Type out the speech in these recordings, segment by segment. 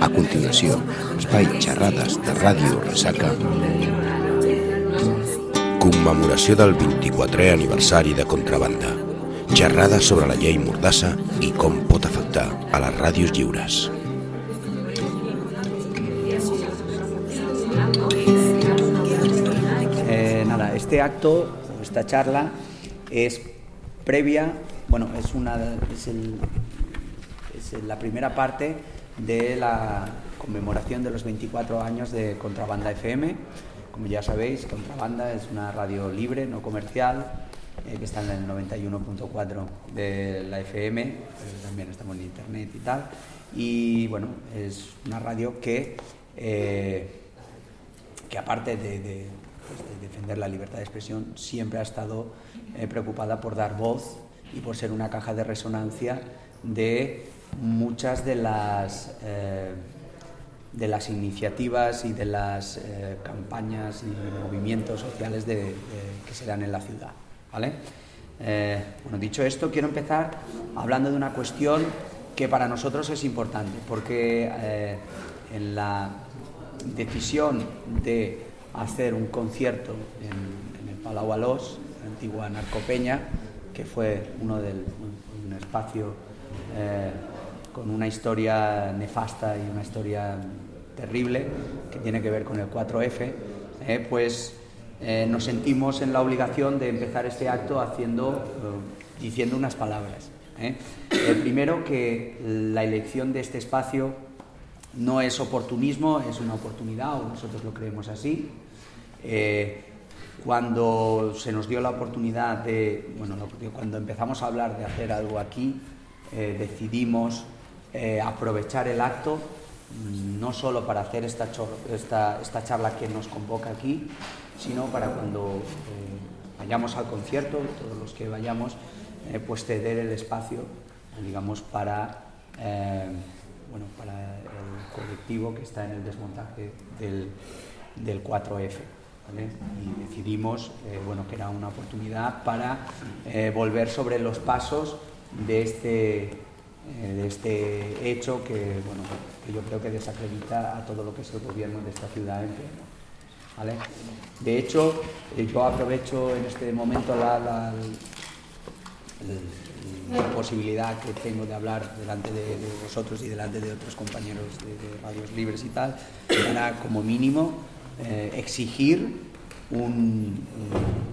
A continuació, espai xerrades de Ràdio Resaca commemoració del 24è aniversari de Contrabanda. Xerrada sobre la llei Mordassa i com pot afectar a les ràdios lliures. Eh, nada, este acto, esta charla, es previa, bueno, es, una, es, la primera parte de la conmemoración de los 24 años de Contrabanda FM. Como ya sabéis, Contrabanda es una radio libre, no comercial, eh, que está en el 91.4 de la FM, pero también estamos en internet y tal. Y bueno, es una radio que, eh, que aparte de, pues, de, defender la libertad de expresión, siempre ha estado eh, preocupada por dar voz y por ser una caja de resonancia de muchas de las eh, de las iniciativas y de las eh, campañas y movimientos sociales que se dan en la ciudad. ¿vale? Bueno, dicho esto, quiero empezar hablando de una cuestión que para nosotros es importante, porque en la decisión de hacer un concierto en, el Palau Alós, antigua Narcopeña, que fue uno del un, espacio eh, con una historia nefasta y una historia terrible que tiene que ver con el 4F, eh, pues eh, nos sentimos en la obligación de empezar este acto haciendo, diciendo unas palabras. primero, que la elección de este espacio no es oportunismo, es una oportunidad, o nosotros lo creemos así. Cuando se nos dio la oportunidad de, bueno, cuando empezamos a hablar de hacer algo aquí, decidimos eh, aprovechar el acto no solo para hacer esta, esta, esta, charla que nos convoca aquí, sino para cuando eh, vayamos al concierto, todos los que vayamos, eh, pues ceder el espacio, digamos, para, eh, bueno, para el colectivo que está en el desmontaje del, del 4F. Y decidimos eh, bueno, que era una oportunidad para eh, volver sobre los pasos de este eh, de este hecho que, bueno, que yo creo que desacredita a todo lo que es el gobierno de esta ciudad en. De hecho, yo aprovecho en este momento la, posibilidad que tengo de hablar delante de, vosotros y delante de otros compañeros de, de radios libres y tal, para como mínimo eh, exigir un, un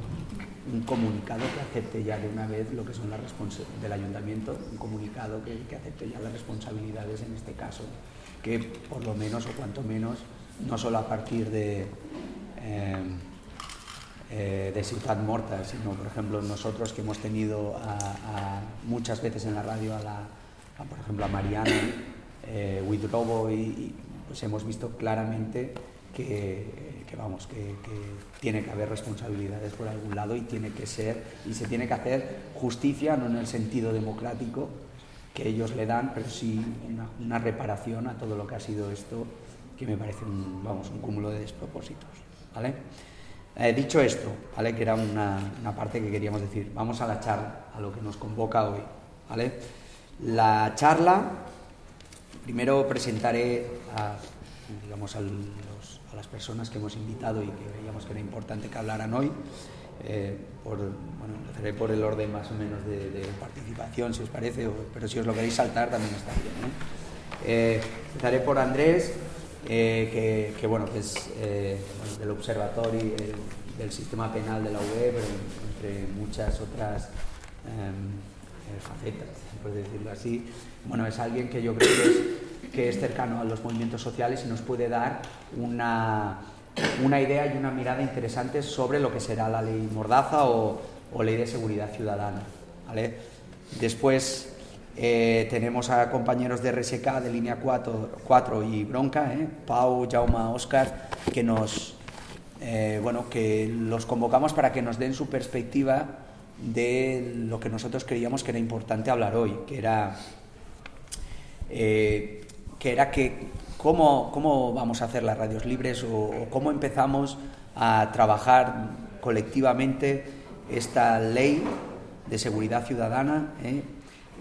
un comunicado que acepte ya de una vez lo que son las responsabilidades del ayuntamiento, un comunicado que, acepte ya las responsabilidades en este caso, que por lo menos o cuanto menos, no solo a partir de, eh, eh, de Ciudad Morta, sino por ejemplo nosotros que hemos tenido muchas veces en la radio a, la, por ejemplo a Mariana eh, Widrobo y, y pues hemos visto claramente que, que vamos, que, que, tiene que haber responsabilidades por algún lado y tiene que ser, y se tiene que hacer justicia, no en el sentido democrático que ellos le dan, pero sí una, una reparación a todo lo que ha sido esto, que me parece un, vamos, un cúmulo de despropósitos. ¿vale? Eh, dicho esto, ¿vale? que era una, una, parte que queríamos decir, vamos a la charla, a lo que nos convoca hoy. ¿vale? La charla, primero presentaré a, digamos, al, las personas que hemos invitado y que veíamos que era importante que hablaran hoy. Eh, por, bueno, empezaré por el orden más o menos de, participación, si os parece, o, pero si os lo queréis saltar también está bien. ¿eh? Eh, empezaré por Andrés, que, que, bueno, es del Observatorio del Sistema Penal de la UE, entre muchas otras facetas, por decirlo así. Bueno, es alguien que yo creo que es que es cercano a los movimientos sociales y nos puede dar una, una idea y una mirada interesante sobre lo que será la ley Mordaza o, ley de seguridad ciudadana. ¿vale? Después eh, tenemos a compañeros de RSK de línea 4, 4 y Bronca, ¿eh? Pau, Jauma, Oscar, que nos eh, bueno, que los convocamos para que nos den su perspectiva de lo que nosotros creíamos que era importante hablar hoy, que era eh, que era que cómo, cómo vamos a hacer las radios libres o, cómo empezamos a trabajar colectivamente esta ley de seguridad ciudadana, ¿eh?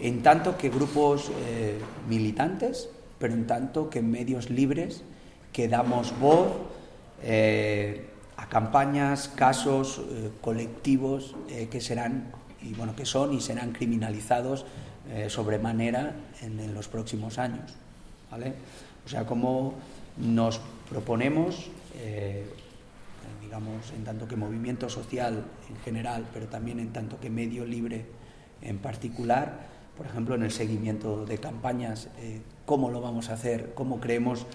en tanto que grupos eh, militantes, pero en tanto que medios libres que damos voz a campañas, casos, colectivos que serán y bueno que son y serán criminalizados sobremanera en, los próximos años, ¿vale? O sea, como nos proponemos digamos, en tanto que movimiento social en general, pero también en tanto que medio libre en particular, por ejemplo, en el seguimiento de campañas, eh, cómo lo vamos a hacer, cómo creemos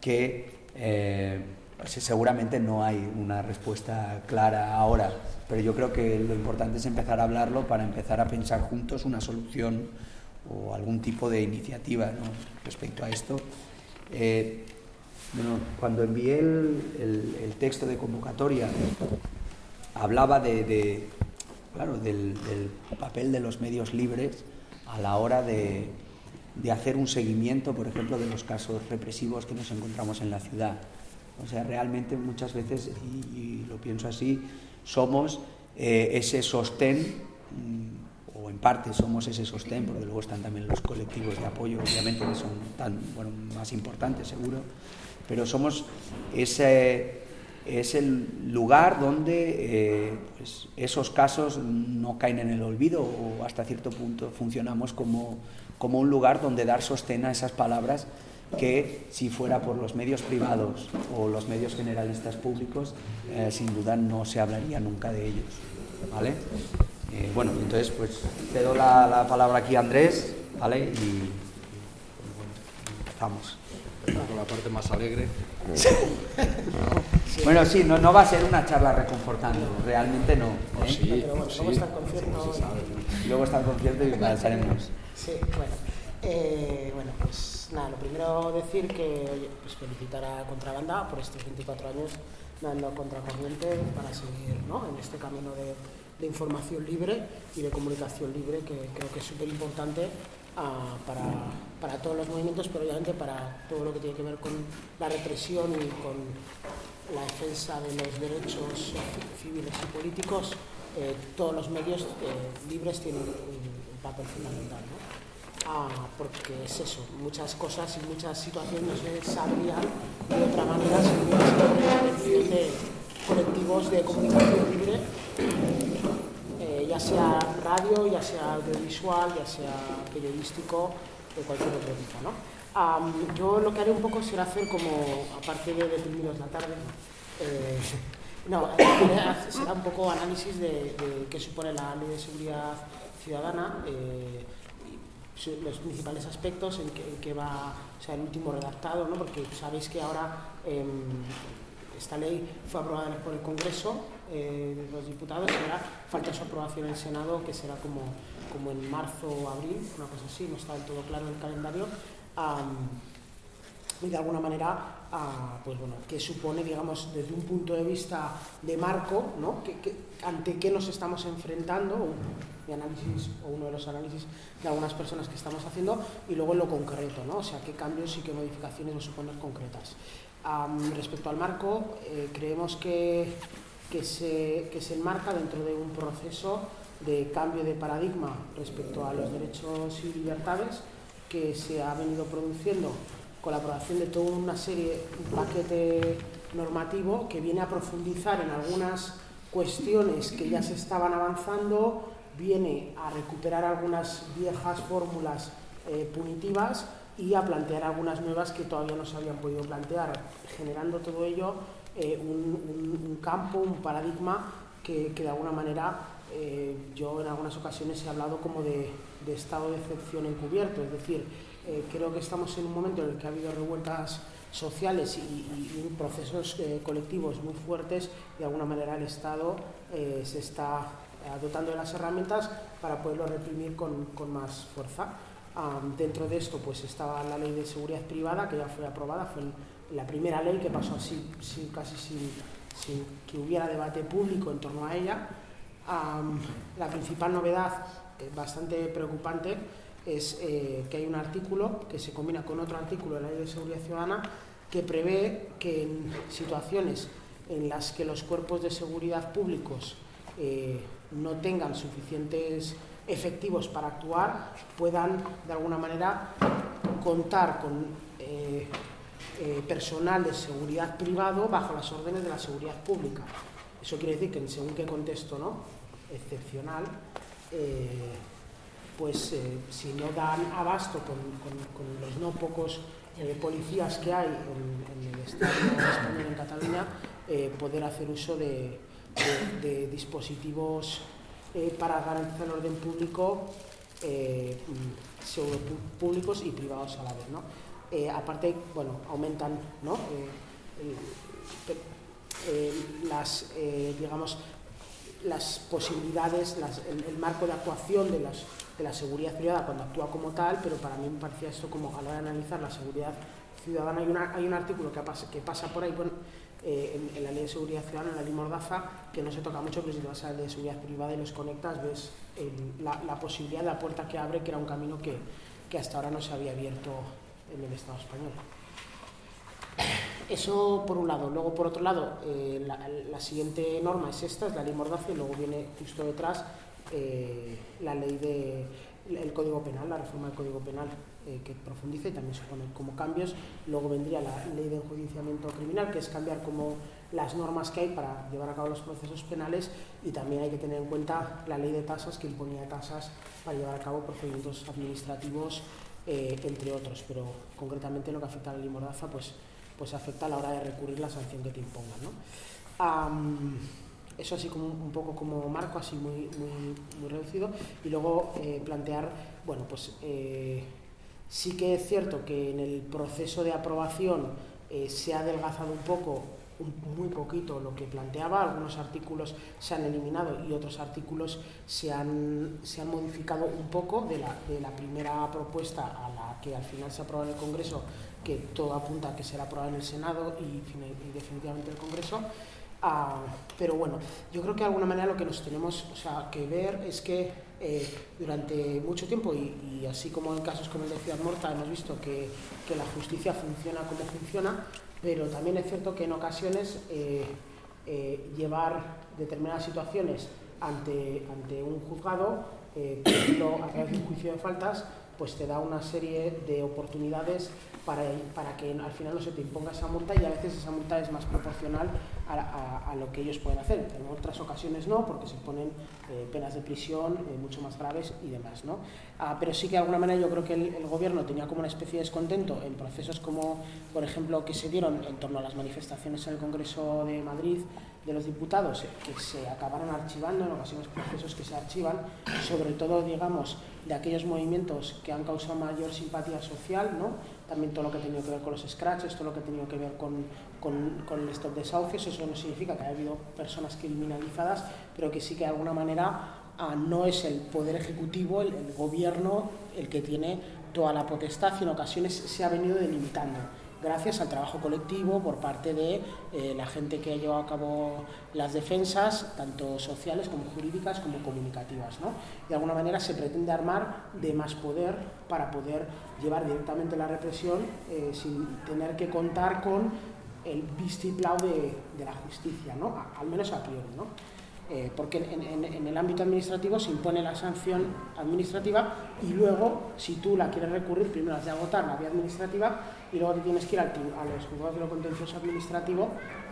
que eh, pues seguramente no hay una respuesta clara ahora, pero yo creo que lo importante es empezar a hablarlo para empezar a pensar juntos una solución o algún tipo de iniciativa respecto a esto. Eh, bueno, cuando envié el, texto de convocatoria, hablaba de, claro, del, papel de los medios libres a la hora de, hacer un seguimiento, por ejemplo, de los casos represivos que nos encontramos en la ciudad. O sea, realmente muchas veces, y, lo pienso así, somos eh, ese sostén, mm, o en parte somos ese sostén, porque luego están también los colectivos de apoyo, obviamente, que son tan, bueno, más importantes seguro, pero somos ese, el lugar donde eh, pues, esos casos no caen en el olvido o hasta cierto punto funcionamos como, como un lugar donde dar sostén a esas palabras que si fuera por los medios privados o los medios generalistas públicos, eh, sin duda no se hablaría nunca de ellos. ¿vale? Eh, bueno, entonces pues te doy la, la palabra aquí a Andrés ¿vale? y, empezamos con la parte más alegre. Bueno, sí, no, no va a ser una charla reconfortando, realmente no. ¿eh? Sí, pero bueno, luego está el concierto. luego está el concierto y pasaremos. Sí, bueno. Eh, bueno, pues nada, lo primero decir que, pues felicitar a Contrabanda por estos 24 años dando contracorriente para seguir ¿no? en este camino de, información libre y de comunicación libre que creo que es súper importante para, para, todos los movimientos, pero obviamente para todo lo que tiene que ver con la represión y con la defensa de los derechos civiles y políticos, eh, todos los medios eh, libres tienen un, papel fundamental. ¿no? Porque es eso, muchas cosas y muchas situaciones no se sabrían de otra manera si hubiera sido la de colectivos de comunicación libre ya sea radio, ya sea audiovisual, ya sea periodístico, de cualquier otro tipo. ¿no? yo lo que haré un poco será hacer como, aparte de deprimidos la tarde, eh, no, será un poco análisis de, qué supone la ley de seguridad ciudadana, eh, los principales aspectos en que, va, sea, el último redactado, ¿no? porque sabéis que ahora em, esta ley fue aprobada por el Congreso eh, los diputados, ahora falta su aprobación en el Senado, que será como, como en marzo o abril, una cosa así, no está del todo claro el calendario. y de alguna manera, pues bueno, que supone, digamos, desde un punto de vista de marco, ¿no? Ante qué nos estamos enfrentando, mi análisis o uno de los análisis de algunas personas que estamos haciendo, y luego en lo concreto, ¿no? O sea, qué cambios y qué modificaciones nos suponen concretas. respecto al marco, eh, creemos que que se, que se enmarca dentro de un proceso de cambio de paradigma respecto a los derechos y libertades que se ha venido produciendo con la aprobación de toda una serie, un paquete normativo que viene a profundizar en algunas cuestiones que ya se estaban avanzando, viene a recuperar algunas viejas fórmulas eh, punitivas y a plantear algunas nuevas que todavía no se habían podido plantear, generando todo ello eh, un, campo, un paradigma que, de alguna manera eh, yo en algunas ocasiones he hablado como de, estado de excepción encubierto, es decir, creo que estamos en un momento en el que ha habido revueltas sociales y, procesos colectivos muy fuertes y de alguna manera el Estado se está dotando de las herramientas para poderlo reprimir con, más fuerza. dentro de esto pues estaba la ley de seguridad privada que ya fue aprobada, fue la primera ley que pasó así, casi sin, que hubiera debate público en torno a ella. la principal novedad, eh, bastante preocupante, es eh, que hay un artículo que se combina con otro artículo de la Ley de Seguridad Ciudadana que prevé que en situaciones en las que los cuerpos de seguridad públicos eh, no tengan suficientes efectivos para actuar, puedan de alguna manera contar con eh, eh, personal de seguridad privado bajo las órdenes de la seguridad pública. Eso quiere decir que en según qué contexto ¿no? excepcional, pues si no dan abasto con, los no pocos policías que hay en, el Estado español en Cataluña, poder hacer uso de, de, dispositivos eh, para garantizar el orden público, eh, mm, públicos y privados a la vez. ¿no? Eh, aparte, bueno, aumentan ¿no? las, digamos, las posibilidades, el, marco de actuación de, las, de la seguridad privada cuando actúa como tal, pero para mí me parecía esto como a la hora de analizar la seguridad ciudadana. Hay un artículo que pasa, que pasa por ahí, bueno, eh, en, la ley de seguridad ciudadana, en la ley Mordaza, que no se toca mucho, pero si te vas a la ley de seguridad privada y los conectas, ves la, posibilidad, la puerta que abre, que era un camino que, que hasta ahora no se había abierto en el Estado español. Eso por un lado. Luego, por otro lado, eh, la, siguiente norma es esta, es la ley Mordaza, y luego viene justo detrás eh, la ley de el Código Penal, la reforma del Código Penal eh, que profundiza y también supone como cambios. Luego vendría la ley de enjuiciamiento criminal, que es cambiar como las normas que hay para llevar a cabo los procesos penales y también hay que tener en cuenta la ley de tasas que imponía tasas para llevar a cabo procedimientos administrativos, eh, entre otros. Pero concretamente lo que afecta a la ley Mordaza, pues, pues afecta a la hora de recurrir la sanción que te impongan. ¿no? eso así como un poco como marco, así muy, muy, reducido, y luego eh, plantear, bueno, pues sí que es cierto que en el proceso de aprobación eh, se ha adelgazado un poco, muy poquito lo que planteaba, algunos artículos se han eliminado y otros artículos se han, se han modificado un poco de la, de la primera propuesta a la que al final se aprobó en el Congreso, que todo apunta a que será aprobada en el Senado y, y definitivamente en el Congreso. Ah, pero bueno, yo creo que de alguna manera lo que nos tenemos que ver es que eh, durante mucho tiempo, y, así como en casos como el de Ciudad Morta, hemos visto que, la justicia funciona como funciona, pero también es cierto que en ocasiones eh, eh, llevar determinadas situaciones ante, ante un juzgado, a través de un juicio de faltas, pues te da una serie de oportunidades para, para, que al final no se te imponga esa multa y a veces esa multa es más proporcional a, lo que ellos pueden hacer. En otras ocasiones no, porque se ponen eh, penas de prisión eh, mucho más graves y demás. ¿no? Ah, pero sí que de alguna manera yo creo que el, el, gobierno tenía como una especie de descontento en procesos como, por ejemplo, que se dieron en torno a las manifestaciones en el Congreso de Madrid de los diputados que se acabaron archivando, en ocasiones procesos que se archivan, sobre todo, digamos, de aquellos movimientos que han causado mayor simpatía social, ¿no? También todo lo que ha tenido que ver con los scratches, todo lo que ha tenido que ver con, con, con el stop desahucios, eso no significa que haya habido personas criminalizadas, pero que sí que de alguna manera ah, no es el poder ejecutivo, el, el gobierno, el que tiene toda la potestad y en ocasiones se ha venido delimitando gracias al trabajo colectivo por parte de eh, la gente que ha llevado a cabo las defensas, tanto sociales como jurídicas como comunicativas. ¿no? De alguna manera se pretende armar de más poder para poder llevar directamente la represión eh, sin tener que contar con el vistiplau de, de la justicia, ¿no? al menos a priori. ¿no? Eh, porque en, el ámbito administrativo se impone la sanción administrativa y luego, si tú la quieres recurrir, primero has de agotar la vía administrativa y luego te tienes que ir al, a los juzgados de lo contencioso administrativo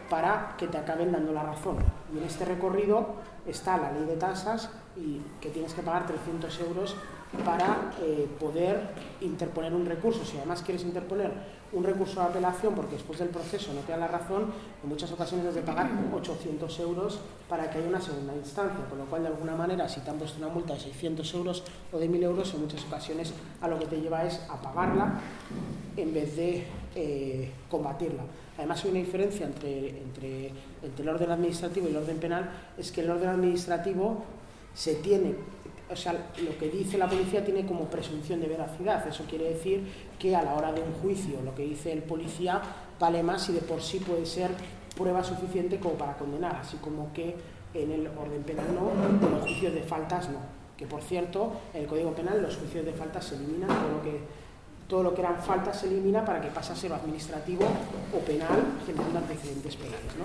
para que te acaben dando la razón. Y en este recorrido está la ley de tasas y que tienes que pagar 300 euros para eh, poder interponer un recurso. Si además quieres interponer un recurso de apelación porque después del proceso no te da la razón, en muchas ocasiones has de pagar 800 euros para que haya una segunda instancia, con lo cual de alguna manera si te han puesto una multa de 600 euros o de 1000 euros, en muchas ocasiones a lo que te lleva es a pagarla en vez de eh, combatirla. Además hay una diferencia entre, entre, entre el orden administrativo y el orden penal, es que el orden administrativo se tiene o sea, lo que dice la policía tiene como presunción de veracidad. Eso quiere decir que a la hora de un juicio lo que dice el policía vale más y de por sí puede ser prueba suficiente como para condenar, así como que en el orden penal no, en los juicios de faltas no. Que por cierto, en el Código Penal los juicios de faltas se eliminan, todo lo que todo lo que eran faltas se elimina para que pase a ser administrativo o penal, generando antecedentes penales. ¿no?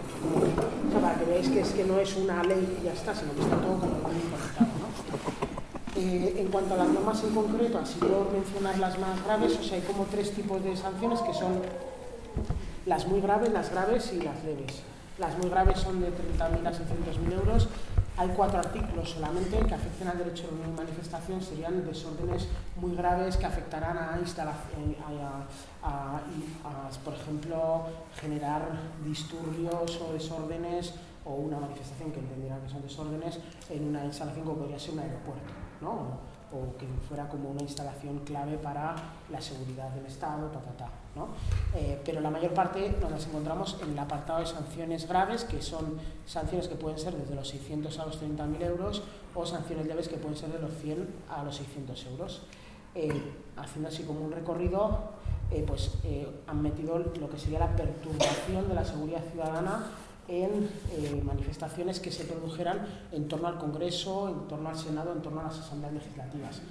o sea, para que veáis que, es que no es una ley y ya está, sino que está todo como muy conectado. En cuanto a las normas en concreto, así por mencionar las más graves, o sea, hay como tres tipos de sanciones que son las muy graves, las graves y las leves. Las muy graves son de 30.000 a 600.000 euros. Hay cuatro artículos solamente que afecten al derecho de manifestación, serían desórdenes muy graves que afectarán a a, por ejemplo, generar disturbios o desórdenes o una manifestación que entendiera que son desórdenes en una instalación como podría ser un aeropuerto, ¿no? o que fuera como una instalación clave para la seguridad del Estado, ta, ta, ta, ¿no? Eh, pero la mayor parte nos las encontramos en el apartado de sanciones graves, que son sanciones que pueden ser desde los 600 a los 30.000 euros, o sanciones leves que pueden ser de los 100 a los 600 euros. Eh, haciendo así como un recorrido, eh, pues han metido lo que sería la perturbación de la seguridad ciudadana en eh, manifestaciones que se produjeran en torno al Congreso, en torno al Senado, en torno a las asambleas legislativas.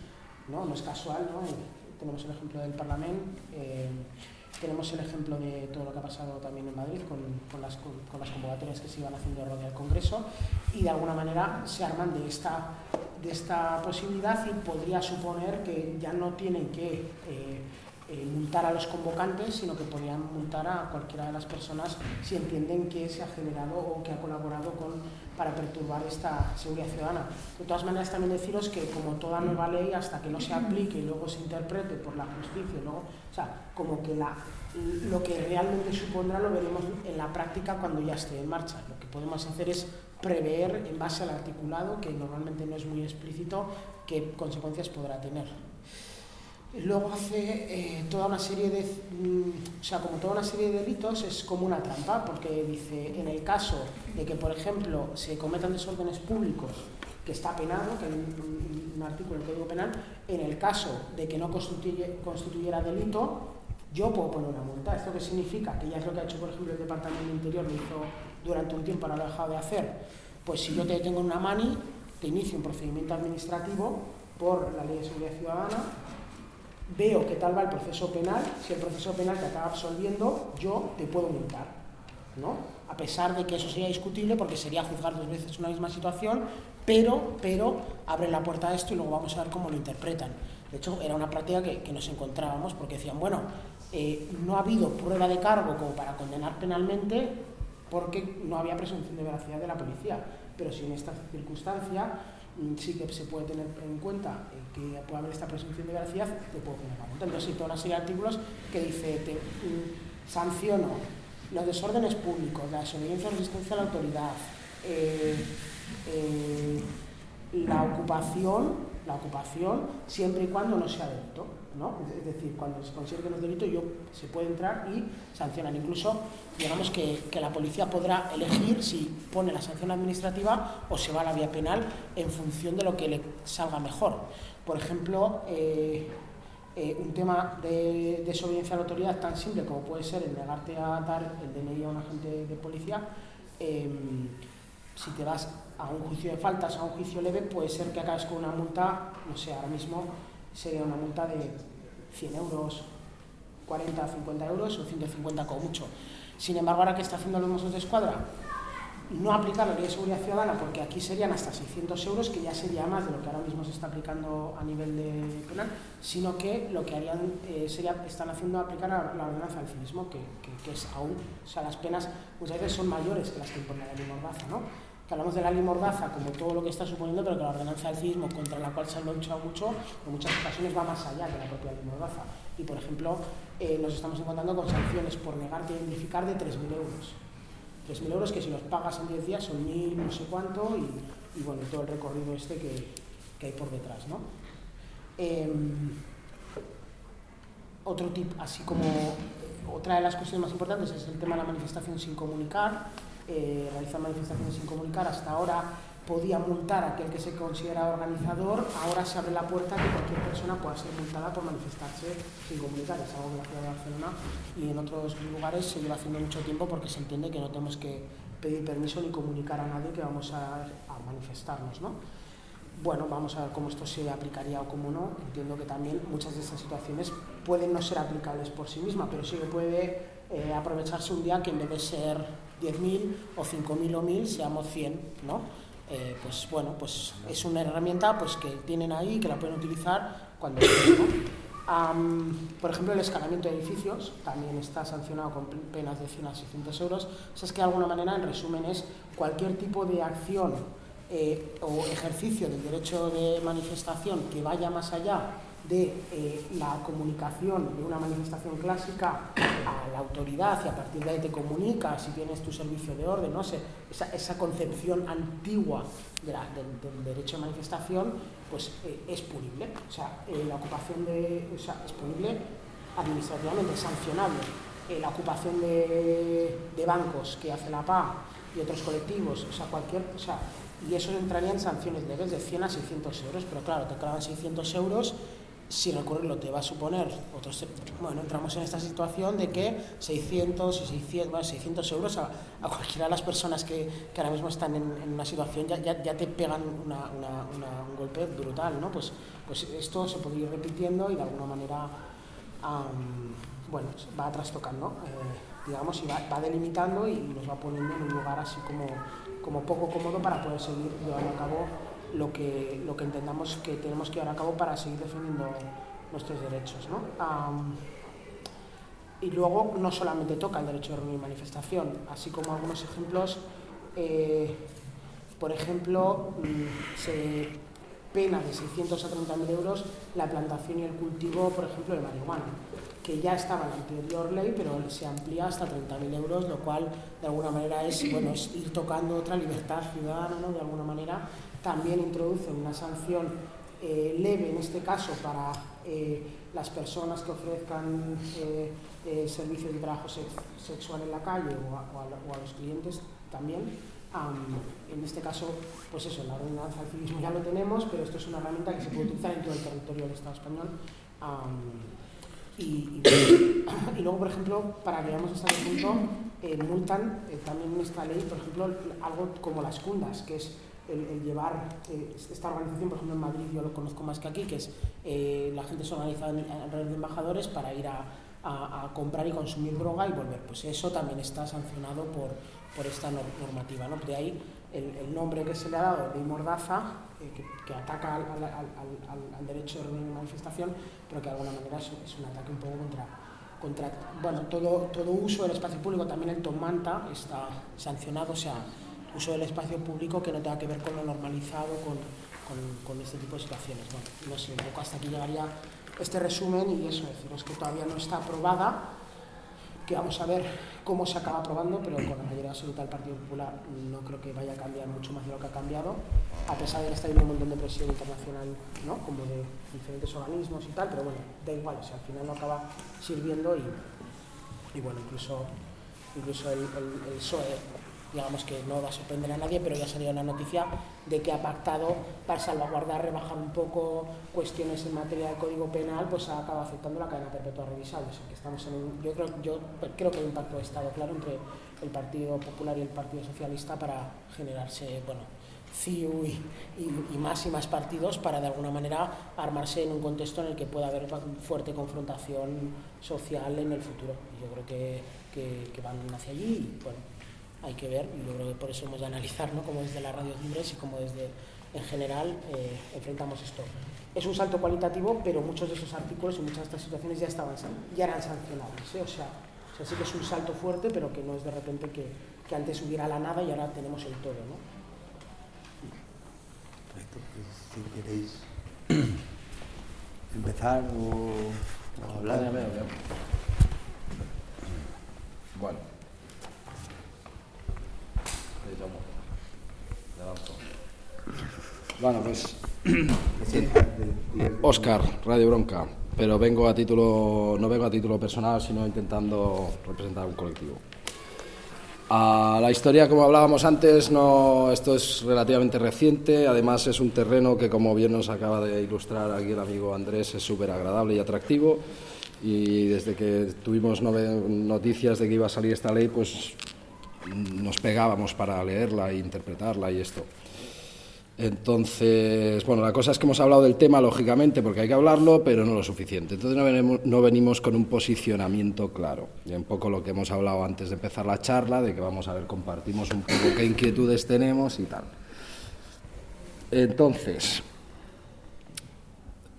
No, no es casual, ¿no? Eh, tenemos el ejemplo del Parlamento, eh, tenemos el ejemplo de todo lo que ha pasado también en Madrid con, con, las, con, las, convocatorias que se iban haciendo rodea al Congreso y de alguna manera se arman de esta, de esta posibilidad y podría suponer que ya no tienen que multar a los convocantes, sino que podrían multar a cualquiera de las personas si entienden que se ha generado o que ha colaborado con, para perturbar esta seguridad ciudadana. De todas maneras, también deciros que como toda nueva ley, hasta que no se aplique y luego se interprete por la justicia, luego, o sea, como que la, lo que realmente supondrá lo veremos en la práctica cuando ya esté en marcha. Lo que podemos hacer es prever en base al articulado, que normalmente no es muy explícito, qué consecuencias podrá tener. Luego hace eh, toda una serie de, mm, o sea, como toda una serie de delitos es como una trampa, porque dice, en el caso de que, por ejemplo, se cometan desórdenes públicos, que está penado, que hay un, artículo en el Código Penal, en el caso de que no constituyera delito, yo puedo poner una multa. ¿Esto qué significa? Que ya es lo que ha hecho, por ejemplo, el Departamento de Interior, lo hizo durante un tiempo, ahora lo ha dejado de hacer. Pues si yo te detengo en una mani, te inicio un procedimiento administrativo por la Ley de Seguridad Ciudadana veo qué tal va el proceso penal, si el proceso penal te acaba absolviendo, yo te puedo multar, ¿no? A pesar de que eso sería discutible porque sería juzgar dos veces una misma situación, pero, pero abre la puerta a esto y luego vamos a ver cómo lo interpretan. De hecho, era una práctica que, nos encontrábamos porque decían, bueno, eh, no ha habido prueba de cargo como para condenar penalmente porque no había presunción de veracidad de la policía, pero si en esta circunstancia Mm, sí que se puede tener en cuenta que puede haber esta presunción de veracidad, te puedo poner la multa. Entonces hay toda una serie de artículos que dice, te mm, sanciono los desórdenes públicos, la desobediencia o resistencia a la autoridad, eh, eh, la ocupación, la ocupación siempre y cuando no sea delito. ¿no? Es decir, cuando se considere que no es delito, yo, se puede entrar y sancionar. Incluso, digamos que, la policía podrá elegir si pone la sanción administrativa o se va a la vía penal en función de lo que le salga mejor. Por ejemplo, eh, eh, un tema de desobediencia a la autoridad tan simple como puede ser el negarte a dar el DNI a un agente de policía, em, si te vas a un juicio de faltas, a un juicio leve, puede ser que acabes con una multa, no sé, ahora mismo sería una multa de 100 euros, 40, 50 euros o 150 como mucho. Sin embargo, ahora que está haciendo los Mossos de Escuadra, no aplicar la ley de seguridad ciudadana, porque aquí serían hasta 600 euros, que ya sería más de lo que ahora mismo se está aplicando a nivel de penal, sino que lo que harían eh, sería, están haciendo aplicar la ordenanza del civismo, que, que, es aún, o sea, las penas muchas veces son mayores que las que impone la ley Mordaza, ¿no? hablamos de la ley Mordaza como todo lo que está suponiendo, pero que la ordenanza del civismo contra la cual se ha luchado mucho, en muchas ocasiones va más allá de la propia ley Mordaza. Y, por ejemplo, eh, nos estamos encontrando con sanciones por negarte a identificar de 3.000 euros. 3.000 euros que si los pagas en 10 días son 1.000 no sé cuánto y, bueno, todo el recorrido este que, hay por detrás, ¿no? Em, otro tip, así como otra de las cuestiones más importantes es el tema de la manifestación sin comunicar eh, realizar manifestaciones sin comunicar. Hasta ahora podía multar a aquel que se considera organizador, ahora se abre la puerta a que cualquier persona pueda ser multada por manifestarse sin comunicar. Es algo que la ciudad de Barcelona y en otros lugares se lleva haciendo mucho tiempo porque se entiende que no tenemos que pedir permiso ni comunicar a nadie que vamos a, manifestarnos. ¿no? bueno, vamos a ver cómo esto se aplicaría o cómo no. Entiendo que también muchas de estas situaciones pueden no ser aplicables por sí mismas, pero sí que puede eh, aprovecharse un día que en vez de ser 10.000 o 5.000 o 1.000 seamos 100, ¿no? Eh, pues bueno, pues es una herramienta pues, que tienen ahí que la pueden utilizar cuando quieran. por ejemplo, el escalamiento de edificios también está sancionado con penas de 100 a 600 euros. O es que de alguna manera, en resumen, es cualquier tipo de acción eh, o ejercicio del derecho de manifestación que vaya más allá de eh, la comunicación de una manifestación clásica a la autoridad y a partir de ahí te comunica si tienes tu servicio de orden, no sé, esa, concepción antigua del, derecho de manifestación, pues eh, es punible. O sea, la ocupación de, o sea, es punible administrativamente, sancionable. la ocupación de, de, bancos que hace la PA y otros colectivos, o sea, cualquier, o sea, y eso entraría en sanciones leves de 100 a 600 euros, pero claro, te clavan 600 euros, si recurrirlo te va a suponer otros... Bueno, entramos en esta situación de que 600 y 600, 600 euros a, cualquiera de las personas que, que ahora mismo están en, una situación ya, ya, te pegan una, un golpe brutal, ¿no? Pues, pues esto se podría ir repitiendo y de alguna manera, bueno, va trastocando, eh, digamos, y va, va delimitando y nos va poniendo en un lugar así como como poco cómodo para poder seguir llevando a cabo lo que, lo que entendamos que tenemos que llevar a cabo para seguir defendiendo nuestros derechos. ¿no? y luego no solamente toca el derecho de reunión y manifestación, así como algunos ejemplos, eh, por ejemplo, mm, se pena de 600 a 30.000 euros la plantación y el cultivo, por ejemplo, de marihuana que ya estaba en la anterior ley, pero se amplía hasta 30.000 euros, lo cual de alguna manera es, bueno, ir tocando otra libertad ciudadana, ¿no? de alguna manera. También introduce una sanción eh, leve, en este caso, para eh, las personas que ofrezcan eh, servicios de trabajo sexual en la calle o a, los clientes también. en este caso, pues eso, la ordenanza del civismo ya lo tenemos, pero esto es una herramienta que se puede utilizar en todo el territorio del Estado español. Y, luego, por ejemplo, para que veamos hasta qué punto, multan también en esta ley, por ejemplo, algo como las cundas, que es el, llevar eh, esta organización, por ejemplo en Madrid yo lo conozco más que aquí, que es la gente se organiza red de embajadores para ir a, comprar y consumir droga y volver. Pues eso también está sancionado por, por esta normativa. ¿no? De ahí el, nombre que se le ha dado de Mordaza, que, ataca al, al, derecho de reunión y manifestación, pero que de alguna manera es, un ataque un poco contra, contra bueno, todo, todo uso del espacio público, también el Tomanta está sancionado, o sea, uso del espacio público que no tenga que ver con lo normalizado, con, con, este tipo de situaciones. Bueno, no sé, un poco hasta aquí llegaría este resumen y eso, deciros que todavía no está aprobada, que vamos a ver cómo se acaba aprobando, pero con la mayoría absoluta del Partido Popular no creo que vaya a cambiar mucho más de lo que ha cambiado, a pesar de que está habiendo un montón de presión internacional, ¿no? como de diferentes organismos y tal, pero bueno, da igual, o sea, al final no acaba sirviendo y, y bueno, incluso, incluso el, el, el digamos que no va a sorprender a nadie, pero ya salió la noticia de que ha pactado para salvaguardar, rebajar un poco cuestiones en materia de código penal, pues ha acabado aceptando la cadena perpetua revisable. que estamos en yo, creo, yo creo que hay un pacto Estado claro entre el Partido Popular y el Partido Socialista para generarse, bueno, CIU y, y, más y más partidos para de alguna manera armarse en un contexto en el que pueda haber fuerte confrontación social en el futuro. Yo creo que, que, que van hacia allí y bueno, hay que ver, y yo creo que por eso hemos de analizar, ¿no? como desde las radios libres y como desde, en general, eh, enfrentamos esto. Es un salto cualitativo, pero muchos de esos artículos y muchas de estas situaciones ya, estaban, ya eran sancionables. ¿eh? O, sea, o sea, sí que es un salto fuerte, pero que no es de repente que, que antes hubiera la nada y ahora tenemos el todo. ¿no? Perfecto, pues, si queréis empezar o, hablar. Bueno. Bueno, pues. Oscar, Radio Bronca. Pero vengo a título, no vengo a título personal, sino intentando representar un colectivo. A la historia, como hablábamos antes, no, esto es relativamente reciente. Además, es un terreno que, como bien nos acaba de ilustrar aquí el amigo Andrés, es súper agradable y atractivo. Y desde que tuvimos noticias de que iba a salir esta ley, pues nos pegábamos para leerla e interpretarla y esto. Entonces, bueno, la cosa es que hemos hablado del tema, lógicamente, porque hay que hablarlo, pero no lo suficiente. Entonces no venimos, no venimos con un posicionamiento claro. Y un poco lo que hemos hablado antes de empezar la charla, de que vamos a ver, compartimos un poco qué inquietudes tenemos y tal. Entonces,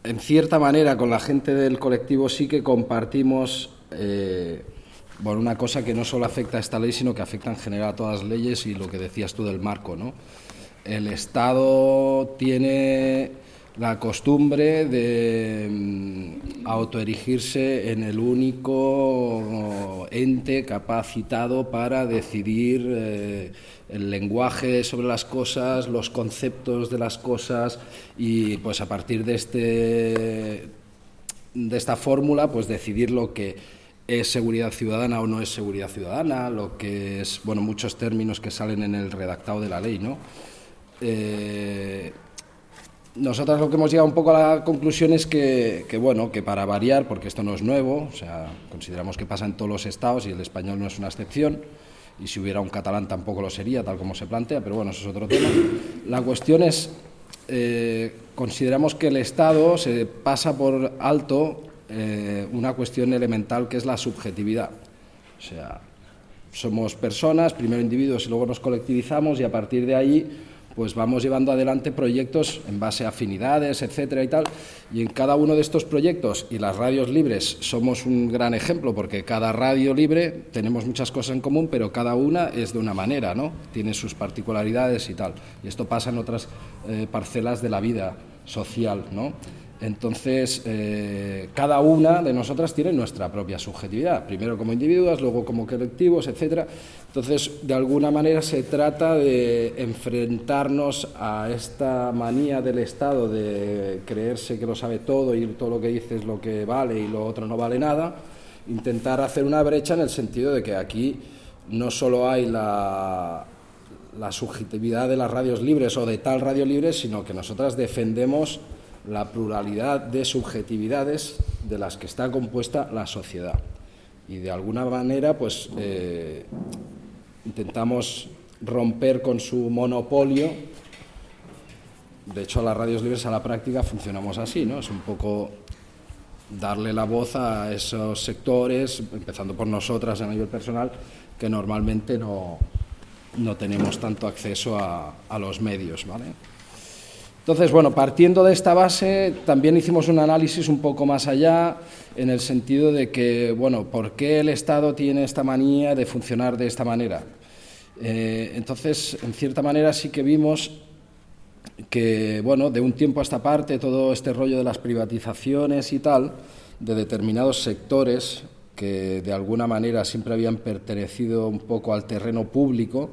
en cierta manera, con la gente del colectivo sí que compartimos eh, bueno, una cosa que no solo afecta a esta ley, sino que afecta en general a todas las leyes y lo que decías tú del marco, ¿no? el Estado tiene la costumbre de mm, autoerigirse en el único ente capacitado para decidir eh, el lenguaje sobre las cosas, los conceptos de las cosas y pues a partir de este de esta fórmula pues decidir lo que es seguridad ciudadana o no es seguridad ciudadana, lo que es bueno muchos términos que salen en el redactado de la ley, ¿no? Eh, nosotros lo que hemos llegado un poco a la conclusión es que, bueno, que para variar, porque esto no es nuevo, o sea, consideramos que pasa en todos los estados y el español no es una excepción, y si hubiera un catalán tampoco lo sería, tal como se plantea, pero bueno, eso es otro tema. La cuestión es, eh, consideramos que el Estado se pasa por alto eh, una cuestión elemental que es la subjetividad. O sea, somos personas, primero individuos y luego nos colectivizamos y a partir de ahí pues vamos llevando adelante proyectos en base a afinidades, etcétera y tal, y en cada uno de estos proyectos y las radios libres somos un gran ejemplo porque cada radio libre tenemos muchas cosas en común, pero cada una es de una manera, ¿no? Tiene sus particularidades y tal. Y esto pasa en otras eh, parcelas de la vida social, ¿no? Entonces, eh, cada una de nosotras tiene nuestra propia subjetividad, primero como individuos, luego como colectivos, etc. Entonces, de alguna manera se trata de enfrentarnos a esta manía del Estado de creerse que lo sabe todo y todo lo que dice es lo que vale y lo otro no vale nada, intentar hacer una brecha en el sentido de que aquí no solo hay la, la subjetividad de las radios libres o de tal radio libre, sino que nosotras defendemos la pluralidad de subjetividades de las que está compuesta la sociedad. Y de alguna manera, pues eh, intentamos romper con su monopolio. De hecho, las radios libres a la práctica funcionamos así, ¿no? Es un poco darle la voz a esos sectores, empezando por nosotras a nivel personal, que normalmente no, no tenemos tanto acceso a, a los medios, ¿vale? Entonces, bueno, partiendo de esta base, también hicimos un análisis un poco más allá, en el sentido de que, bueno, ¿por qué el Estado tiene esta manía de funcionar de esta manera? Eh, entonces, en cierta manera sí que vimos que, bueno, de un tiempo a esta parte, todo este rollo de las privatizaciones y tal, de determinados sectores que de alguna manera siempre habían pertenecido un poco al terreno público,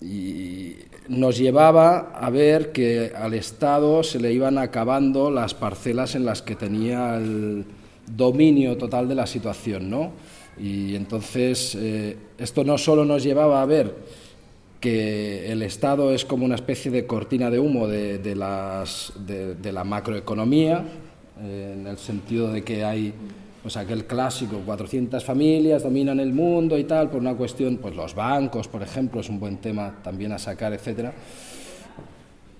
y nos llevaba a ver que al Estado se le iban acabando las parcelas en las que tenía el dominio total de la situación, ¿no? Y entonces eh, esto no solo nos llevaba a ver que el Estado es como una especie de cortina de humo de, las, de, la macroeconomía, eh, en el sentido de que hay pues aquel clásico, 400 familias dominan el mundo y tal, por una cuestión, pues los bancos, por ejemplo, es un buen tema también a sacar, etcétera.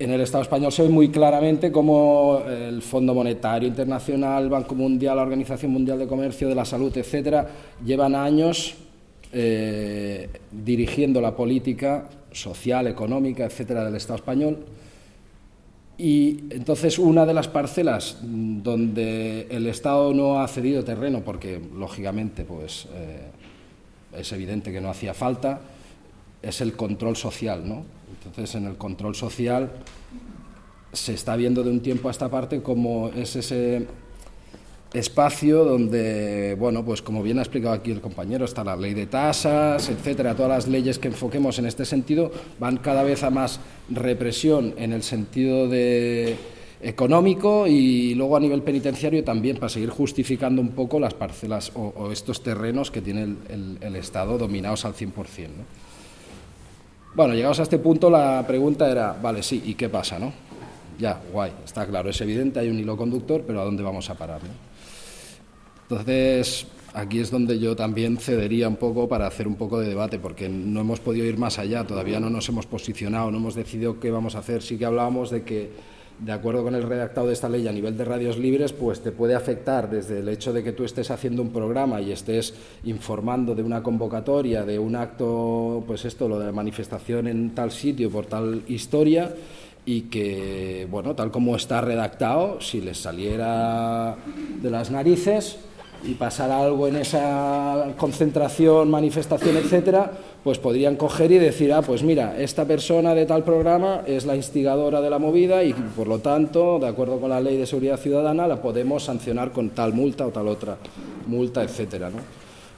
En el Estado español se ve muy claramente cómo el Fondo Monetario Internacional, el Banco Mundial, la Organización Mundial de Comercio, de la Salud, etcétera, llevan años eh, dirigiendo la política social, económica, etcétera, del Estado español y entonces una de las parcelas donde el Estado no ha cedido terreno, porque lógicamente pues, eh, es evidente que no hacía falta, es el control social. ¿no? Entonces en el control social se está viendo de un tiempo a esta parte como es ese espacio donde, bueno, pues como bien ha explicado aquí el compañero, está la ley de tasas, etcétera, todas las leyes que enfoquemos en este sentido van cada vez a más represión en el sentido de económico y luego a nivel penitenciario también para seguir justificando un poco las parcelas o, estos terrenos que tiene el, Estado dominados al 100%. ¿no? Bueno, llegados a este punto la pregunta era, vale, sí, ¿y qué pasa? no? Ya, guay, está claro, es evidente, hay un hilo conductor, pero ¿a dónde vamos a parar? Entonces, aquí es donde yo también cedería un poco para hacer un poco de debate, porque no hemos podido ir más allá, todavía no nos hemos posicionado, no hemos decidido qué vamos a hacer. Sí que hablábamos de que, de acuerdo con el redactado de esta ley a nivel de radios libres, pues te puede afectar desde el hecho de que tú estés haciendo un programa y estés informando de una convocatoria, de un acto, pues esto, lo de la manifestación en tal sitio por tal historia y que, bueno, tal como está redactado, si les saliera de las narices y pasara algo en esa concentración, manifestación, etcétera, pues podrían coger y decir, ah, pues mira, esta persona de tal programa es la instigadora de la movida y por lo tanto, de acuerdo con la ley de seguridad ciudadana, la podemos sancionar con tal multa o tal otra multa, etcétera, ¿no?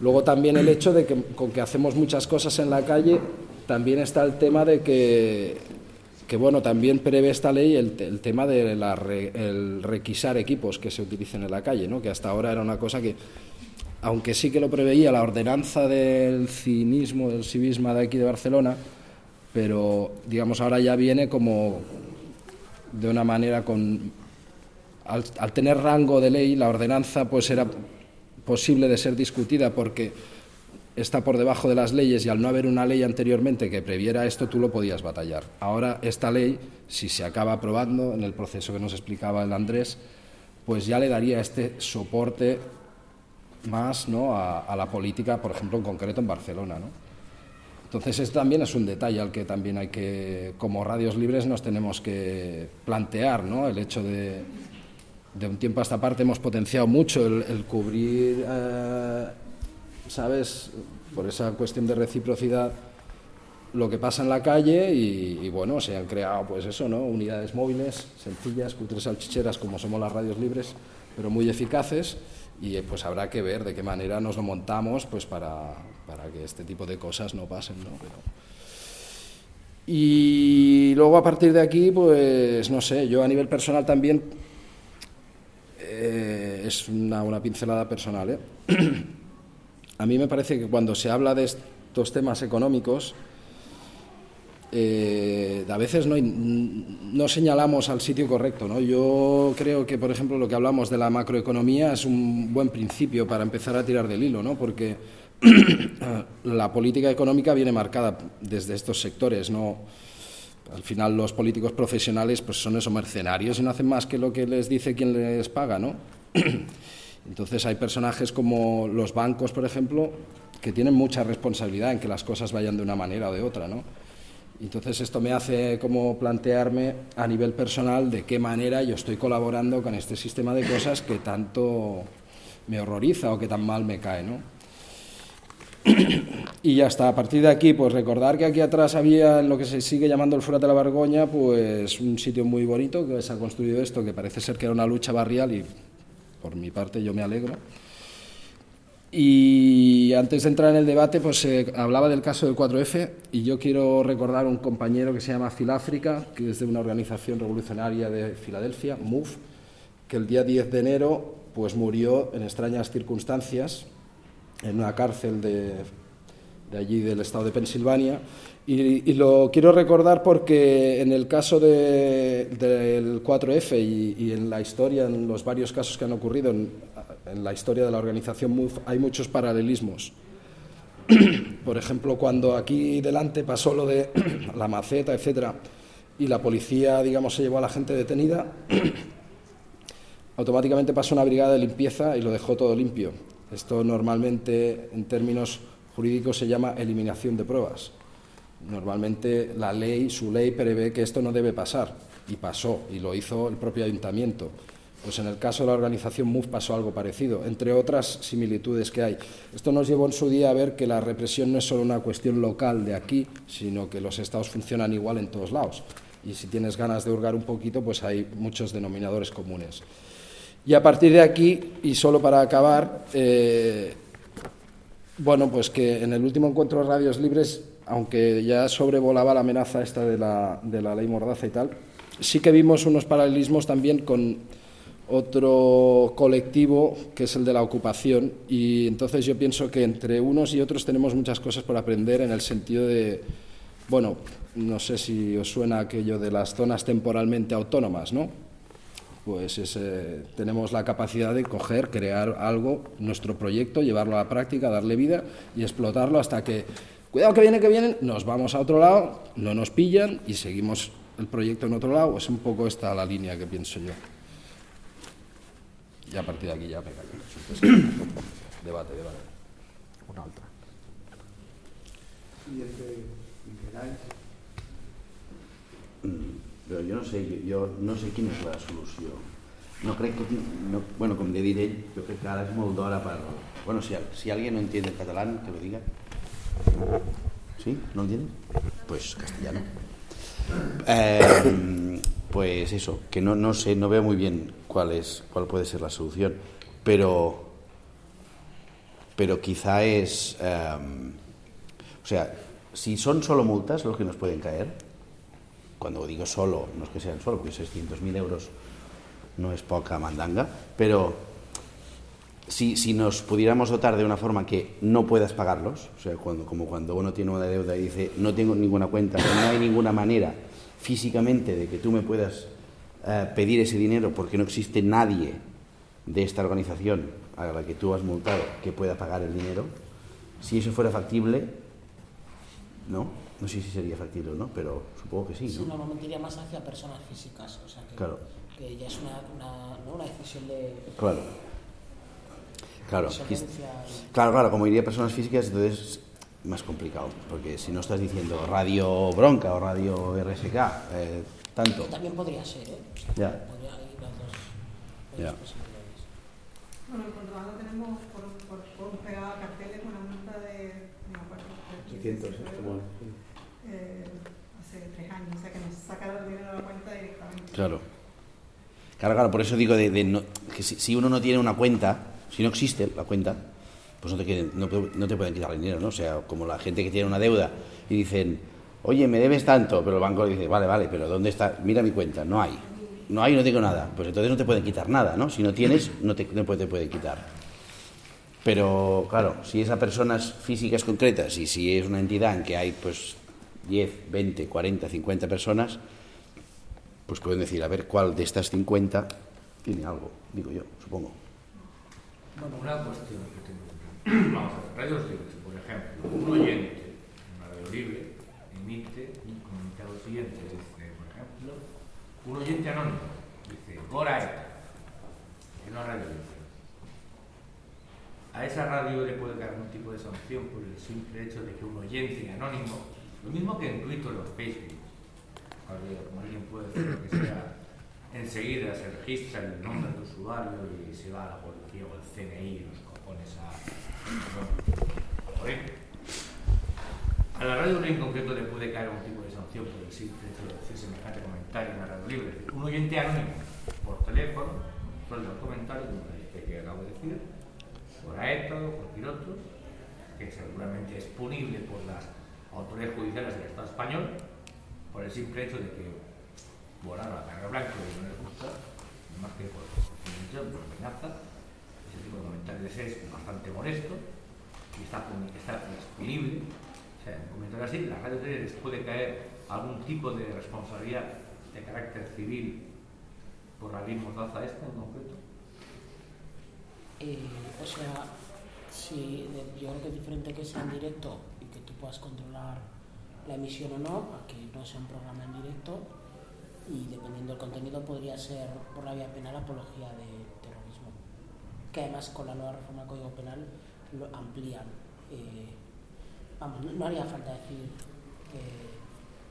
Luego también el hecho de que con que hacemos muchas cosas en la calle, también está el tema de que que bueno, también prevé esta ley el, tema de la el requisar equipos que se utilicen en la calle, ¿no? que hasta ahora era una cosa que, aunque sí que lo preveía la ordenanza del cinismo, del civismo de aquí de Barcelona, pero digamos ahora ya viene como de una manera con... Al, al tener rango de ley, la ordenanza pues era posible de ser discutida porque está por debajo de las leyes y al no haber una ley anteriormente que previera esto, tú lo podías batallar. Ahora esta ley, si se acaba aprobando en el proceso que nos explicaba el Andrés, pues ya le daría este soporte más ¿no? a, la política, por ejemplo, en concreto en Barcelona. ¿no? Entonces, esto también es un detalle al que también hay que, como radios libres, nos tenemos que plantear, ¿no? El hecho de, de un tiempo a esta parte hemos potenciado mucho el, cubrir eh, ¿sabes? Por esa cuestión de reciprocidad, lo que pasa en la calle y, bueno, se han creado, pues eso, ¿no? Unidades móviles, sencillas, cutres salchicheras, como somos las radios libres, pero muy eficaces y pues habrá que ver de qué manera nos lo montamos pues para, que este tipo de cosas no pasen, ¿no? Y luego a partir de aquí, pues no sé, yo a nivel personal también eh, es una, una pincelada personal, ¿eh? a mí me parece que cuando se habla de estos temas económicos, eh, a veces no, señalamos al sitio correcto. ¿no? Yo creo que, por ejemplo, lo que hablamos de la macroeconomía es un buen principio para empezar a tirar del hilo, ¿no? porque la política económica viene marcada desde estos sectores. ¿no? Al final los políticos profesionales pues, son esos mercenarios y no hacen más que lo que les dice quien les paga. ¿no? Entonces hay personajes como los bancos, por ejemplo, que tienen mucha responsabilidad en que las cosas vayan de una manera o de otra, ¿no? Entonces esto me hace como plantearme a nivel personal de qué manera yo estoy colaborando con este sistema de cosas que tanto me horroriza o que tan mal me cae, ¿no? Y ya está, a partir de aquí, pues recordar que aquí atrás había en lo que se sigue llamando el Fuerte de la Bargoña, pues un sitio muy bonito que se ha construido esto, que parece ser que era una lucha barrial y por mi parte yo me alegro. Y antes de entrar en el debate, pues se hablaba del caso del 4F y yo quiero recordar un compañero que se llama Filáfrica, que es de una organización revolucionaria de Filadelfia, MOVE, que el día 10 de enero pues murió en extrañas circunstancias en una cárcel de, de allí del estado de Pensilvania y, lo quiero recordar porque en el caso del 4F y, en la historia, en los varios casos que han ocurrido en, la historia de la organización MOVE, hay muchos paralelismos. Por ejemplo, cuando aquí delante pasó lo de la maceta, etcétera, y la policía, digamos, se llevó a la gente detenida, automáticamente pasó una brigada de limpieza y lo dejó todo limpio. Esto normalmente, en términos jurídicos, se llama eliminación de pruebas. Normalmente la ley, su ley prevé que esto no debe pasar y pasó y lo hizo el propio ayuntamiento. Pues en el caso de la organización MUF pasó algo parecido, entre otras similitudes que hay. Esto nos llevó en su día a ver que la represión no es solo una cuestión local de aquí, sino que los estados funcionan igual en todos lados. Y si tienes ganas de hurgar un poquito, pues hay muchos denominadores comunes. Y a partir de aquí, y solo para acabar, eh, bueno, pues que en el último encuentro de Radios Libres aunque ya sobrevolaba la amenaza esta de la, de la ley Mordaza y tal, sí que vimos unos paralelismos también con otro colectivo que es el de la ocupación y entonces yo pienso que entre unos y otros tenemos muchas cosas por aprender en el sentido de, bueno, no sé si os suena aquello de las zonas temporalmente autónomas, ¿no? pues tenemos la capacidad de coger, crear algo, nuestro proyecto, llevarlo a la práctica, darle vida y explotarlo hasta que, cuidado que viene, que vienen, nos vamos a otro lado, no nos pillan y seguimos el proyecto en otro lado. Es un poco esta la línea que pienso yo. Y a partir de aquí ya me callo. debate, debate. Una otra. Y el que però jo no sé, jo, jo no sé quina és la solució. No crec que... No, bueno, com de dir ell, jo crec que ara és molt d'hora per... Bueno, si, si alguien no entiende el catalán, que lo diga. ¿Sí? ¿No entiende? Pues castellano. Eh, pues eso, que no, no sé, no veo muy bien cuál es, cuál puede ser la solución, pero, pero quizá es, eh, o sea, si son solo multas los que nos pueden caer, cuando digo solo, no es que sean solo, porque 600.000 euros no es poca mandanga, pero si, si, nos pudiéramos dotar de una forma que no puedas pagarlos, o sea, cuando, como cuando uno tiene una deuda y dice no tengo ninguna cuenta, no hay ninguna manera físicamente de que tú me puedas eh, pedir ese dinero porque no existe nadie de esta organización a la que tú has multado que pueda pagar el dinero, si eso fuera factible, ¿no? No sé si sería factible o no, pero supongo que sí. ¿no? Sí, normalmente iría más hacia personas físicas, o sea que, claro. que ya es una, una, ¿no? una decisión de... Claro. Claro, claro, claro, como iría personas físicas, entonces más complicado, porque si no estás diciendo radio bronca o radio RSK, eh, tanto. También podría ser, ¿eh? Ya. Podría ir las dos, las Ya. dos posibilidades. Bueno, en contrabando tenemos por, por, por un pegado a carteles una multa de, no me acuerdo, de 600, 15 ¿eh? hace tres años, o sea que nos saca el dinero de la cuenta directamente. Claro. Claro, claro, por eso digo de, de no- que si, si uno no tiene una cuenta, si no existe la cuenta, pues no te, quieren- no, no te pueden quitar el dinero, ¿no? O sea, como la gente que tiene una deuda y dicen, oye, me debes tanto, pero el banco le dice, vale, vale, pero ¿dónde está? Mira mi cuenta, no hay. No hay, no tengo nada. Pues entonces no te pueden quitar nada, ¿no? Si no tienes, no te, no te pueden quitar. Pero, claro, si es a personas físicas concretas y si es una entidad en que hay, pues, 10, 20, 40, 50 personas, pues pueden decir, a ver cuál de estas 50 tiene algo, digo yo, supongo. Bueno, una cuestión que tengo. Vamos a ver, radios libres, por ejemplo, un oyente en una radio libre emite un comunicado siguiente, dice, por ejemplo, un oyente anónimo, dice, Gora ETA, en una radio libre. A esa radio le puede caer algún tipo de sanción por el simple hecho de que un oyente anónimo, lo mismo que en Twitter o en Facebook, como alguien puede decir lo que sea, enseguida se registra el nombre del usuario y se va a la policía CNI los cojones a, a por la radio libre en concreto le puede caer algún tipo de sanción por el simple hecho de decir semejante comentario en la radio libre. Un oyente anónimo por teléfono suelta un comentario como este que acabo de decir, por AETA o cualquier otro, que seguramente es punible por las autoridades judiciales del Estado español, por el simple hecho de que volar a carga blanco y no les gusta, más que por intimidación, por amenaza, ese tipo de comentarios es bastante molesto y está, está es punible. O sea, comentario así, la radio tele les puede caer algún tipo de responsabilidad de carácter civil por la ley mordaza esta en concreto. Eh, o sea, si yo creo que es diferente que sea en directo y que tú puedas controlar la emisión o no, a que no sea un programa en directo y dependiendo del contenido podría ser por la vía penal apología de. Que además con la nueva reforma del Código Penal lo amplían. Eh, vamos, no, no haría falta decir eh,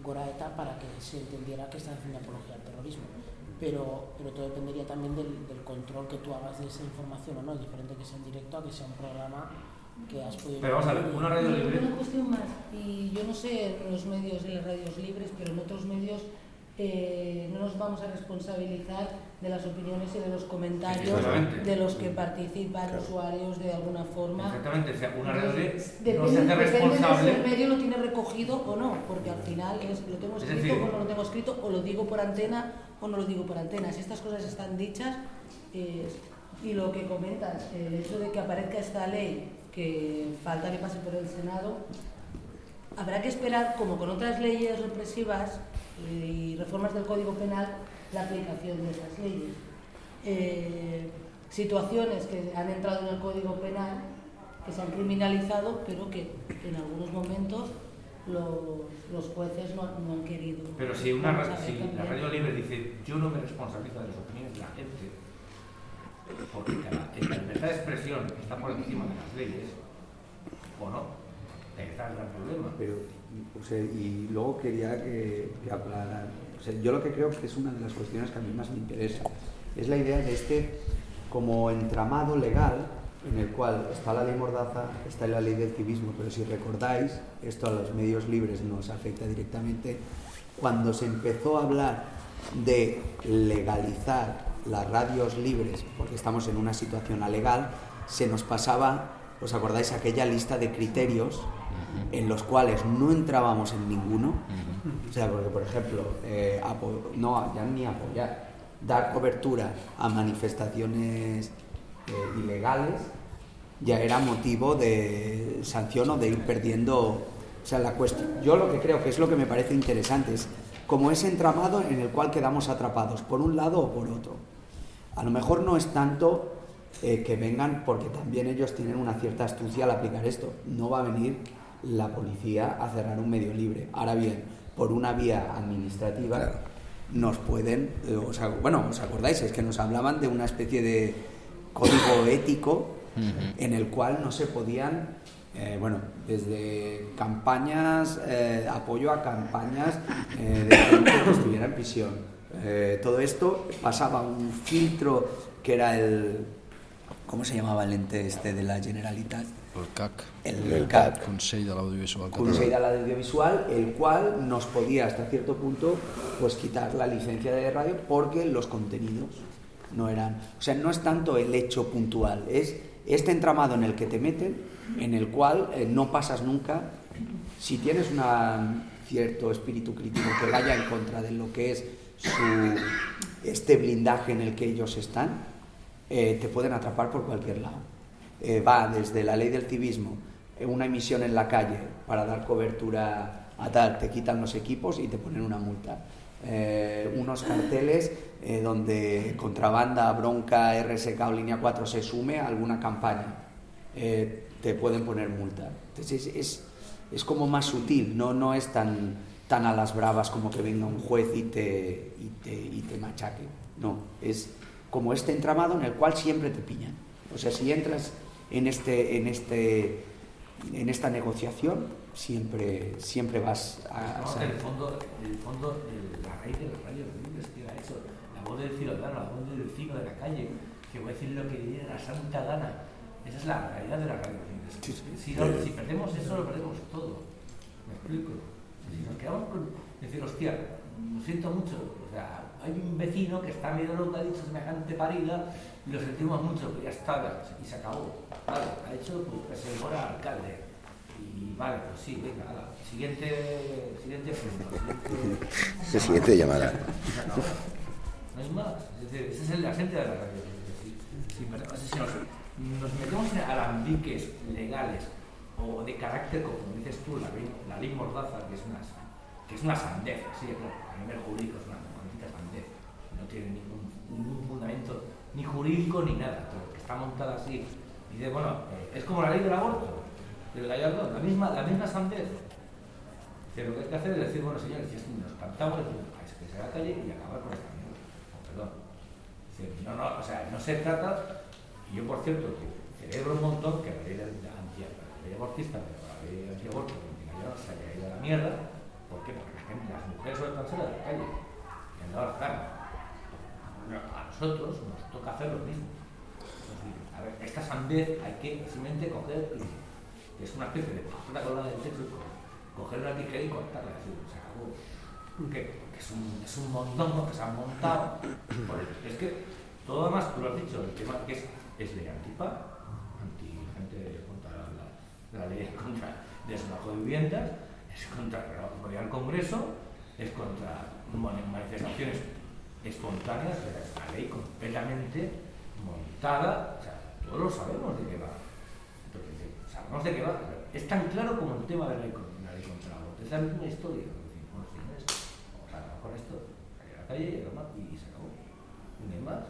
Goraeta para que se entendiera que están haciendo apología al terrorismo. Pero, pero todo dependería también del, del control que tú hagas de esa información o no. Es diferente que sea en directo a que sea un programa que has podido... Pero vamos a ver, una radio libre. Una cuestión más, y yo no sé en los medios, en las radios libres, pero en otros medios eh, no nos vamos a responsabilizar de las opiniones y de los comentarios de los que participan usuarios de alguna forma. Exactamente, o sea, una radio libre no Depende, se hace depende de si el responsable. medio lo tiene recogido o no, porque al final es, lo tengo Es escrito decir- o no lo tengo escrito, o lo digo por antena o no lo digo por antena. Si estas cosas están dichas, eh, y lo que comentas, el hecho de que aparezca esta ley que falta que pase por el Senado, habrá que esperar, como con otras leyes represivas eh, y reformas del Código Penal, la aplicación de esas leyes. eh, situaciones que han entrado en el Código Penal, que se han criminalizado, pero que en algunos momentos los, los jueces no, no han querido. Pero si, una, ra- si la radio libre dice yo no me responsabilizo de las opiniones de la gente, porque cada, la libertad de expresión está por encima de las leyes, o no, ahí está el gran problema. Pero, o sea, y luego quería que, que hablaran. O sea, yo lo que creo que es una de las cuestiones que a mí más me interesa es la idea de este como entramado legal en el cual está la ley Mordaza, está la ley del civismo, pero si recordáis, esto a los medios libres nos afecta directamente, cuando se empezó a hablar de legalizar las radios libres, porque estamos en una situación alegal, se nos pasaba, ¿os acordáis aquella lista de criterios en los cuales no entrábamos en ninguno? O sea, porque por ejemplo, eh, no, ya ni apoyar, dar cobertura a manifestaciones eh, ilegales ya era motivo de sanción o de ir perdiendo. O sea, la cuestión. Yo lo que creo que es lo que me parece interesante es como ese entramado en el cual quedamos atrapados, por un lado o por otro. A lo mejor no es tanto eh, que vengan, porque también ellos tienen una cierta astucia al aplicar esto. No va a venir la policía a cerrar un medio libre. Ahora bien, por una vía administrativa Claro. nos pueden, eh, os bueno, os acordáis, es que nos hablaban de una especie de código ético en el cual no se podían, eh, bueno, desde campañas, eh, apoyo a campañas eh, de gente que estuviera en prisión. Eh, todo esto pasaba un filtro que era el, ¿cómo se llamaba el ente este de la Generalitat? El CAC, El, El CAC. Consell de l'Audiovisual Consell de el cual nos podía hasta cierto punto pues quitar la licencia de radio porque los contenidos no eran, o sea, no es tanto el hecho puntual, es este entramado en el que te meten, en el cual eh, no pasas nunca, si tienes un cierto espíritu crítico que vaya en contra de lo que es su, este blindaje en el que ellos están, eh, te pueden atrapar por cualquier lado. Eh, va desde la ley del civismo, eh, una emisión en la calle para dar cobertura a tal, te quitan los equipos y te ponen una multa. Eh, unos carteles donde contrabanda, bronca, RSK o línea 4 se sume a alguna campaña, te pueden poner multa. Entonces es, es, es como más sutil, no, no es tan, tan a las bravas como que venga un juez y te, y te, y te machaque. No, es como este entramado en el cual siempre te pillan. O sea, si entras en, este, en, este, en esta negociación, siempre, siempre vas a... a No, salir. el fondo, el fondo de la raíz de los radios libres que era eso, la voz del ciudadano, la voz del vecino de la calle, que voy a decir lo que diera la santa gana. Esa es la realidad de las radios libres. Si, no- si perdemos eso, lo perdemos todo. ¿Me explico? Si nos quedamos con decir, hostia, lo siento mucho, o sea, hay un vecino que está medio loco, ha dicho semejante parida, y lo sentimos mucho, pero ya está, y se acabó. Vale, ha hecho pues, el al alcalde. Y vale, pues sí, venga, ala. Siguiente, siguiente punto. Siguiente, Siguiente llamada. Se acabó. No hay más. Ese es el de la radio. Si, si, perdón, si nos, nos metemos en alambiques legales o de carácter, como dices tú, la ley, la ley Mordaza, que es una, que es una sandez, sí, claro, a nivel jurídico es una maldita sandez. No tiene ningún, ningún fundamento, ni jurídico ni nada, pero que está montada así. Y dice, bueno, eh, es como la ley del aborto, del gallardo, la misma, la misma sandez. Pero lo que hay que hacer es decir, bueno, señores, si nos cantamos, es que se a la calle y acabar con esta mierda. Oh, perdón. Dice, no, no, o sea, no se trata, y yo por cierto, que celebro un montón que la ley, de- de anti, la ley abortista, pero la ley antiaborto, ya se haya ido a la mierda, ¿por qué? Porque la gente, las mujeres sueltan solas de la calle y han dado las caras. No, a nosotros nos toca hacer lo mismo. A ver, esta sandez hay que simplemente coger, es una especie de postura colgada del techo, coger una tijera y cortarla, es decir, se es, un, es un montón que se han montado. es que todo además, tú lo has dicho, el tema que es, es de antipa, anti gente contra la, la ley contra desabajo de viviendas, es contra el Congreso, es contra mani- manifestaciones sea, es una ley completamente montada, o sea, todos lo sabemos de qué va. Sabemos de qué va. Es tan claro como el tema de la ley, con- la ley contra el aborto. Es la misma historia. Es Bueno, señores, vamos a con esto, salir a la calle y, y se acabó. Y no hay más.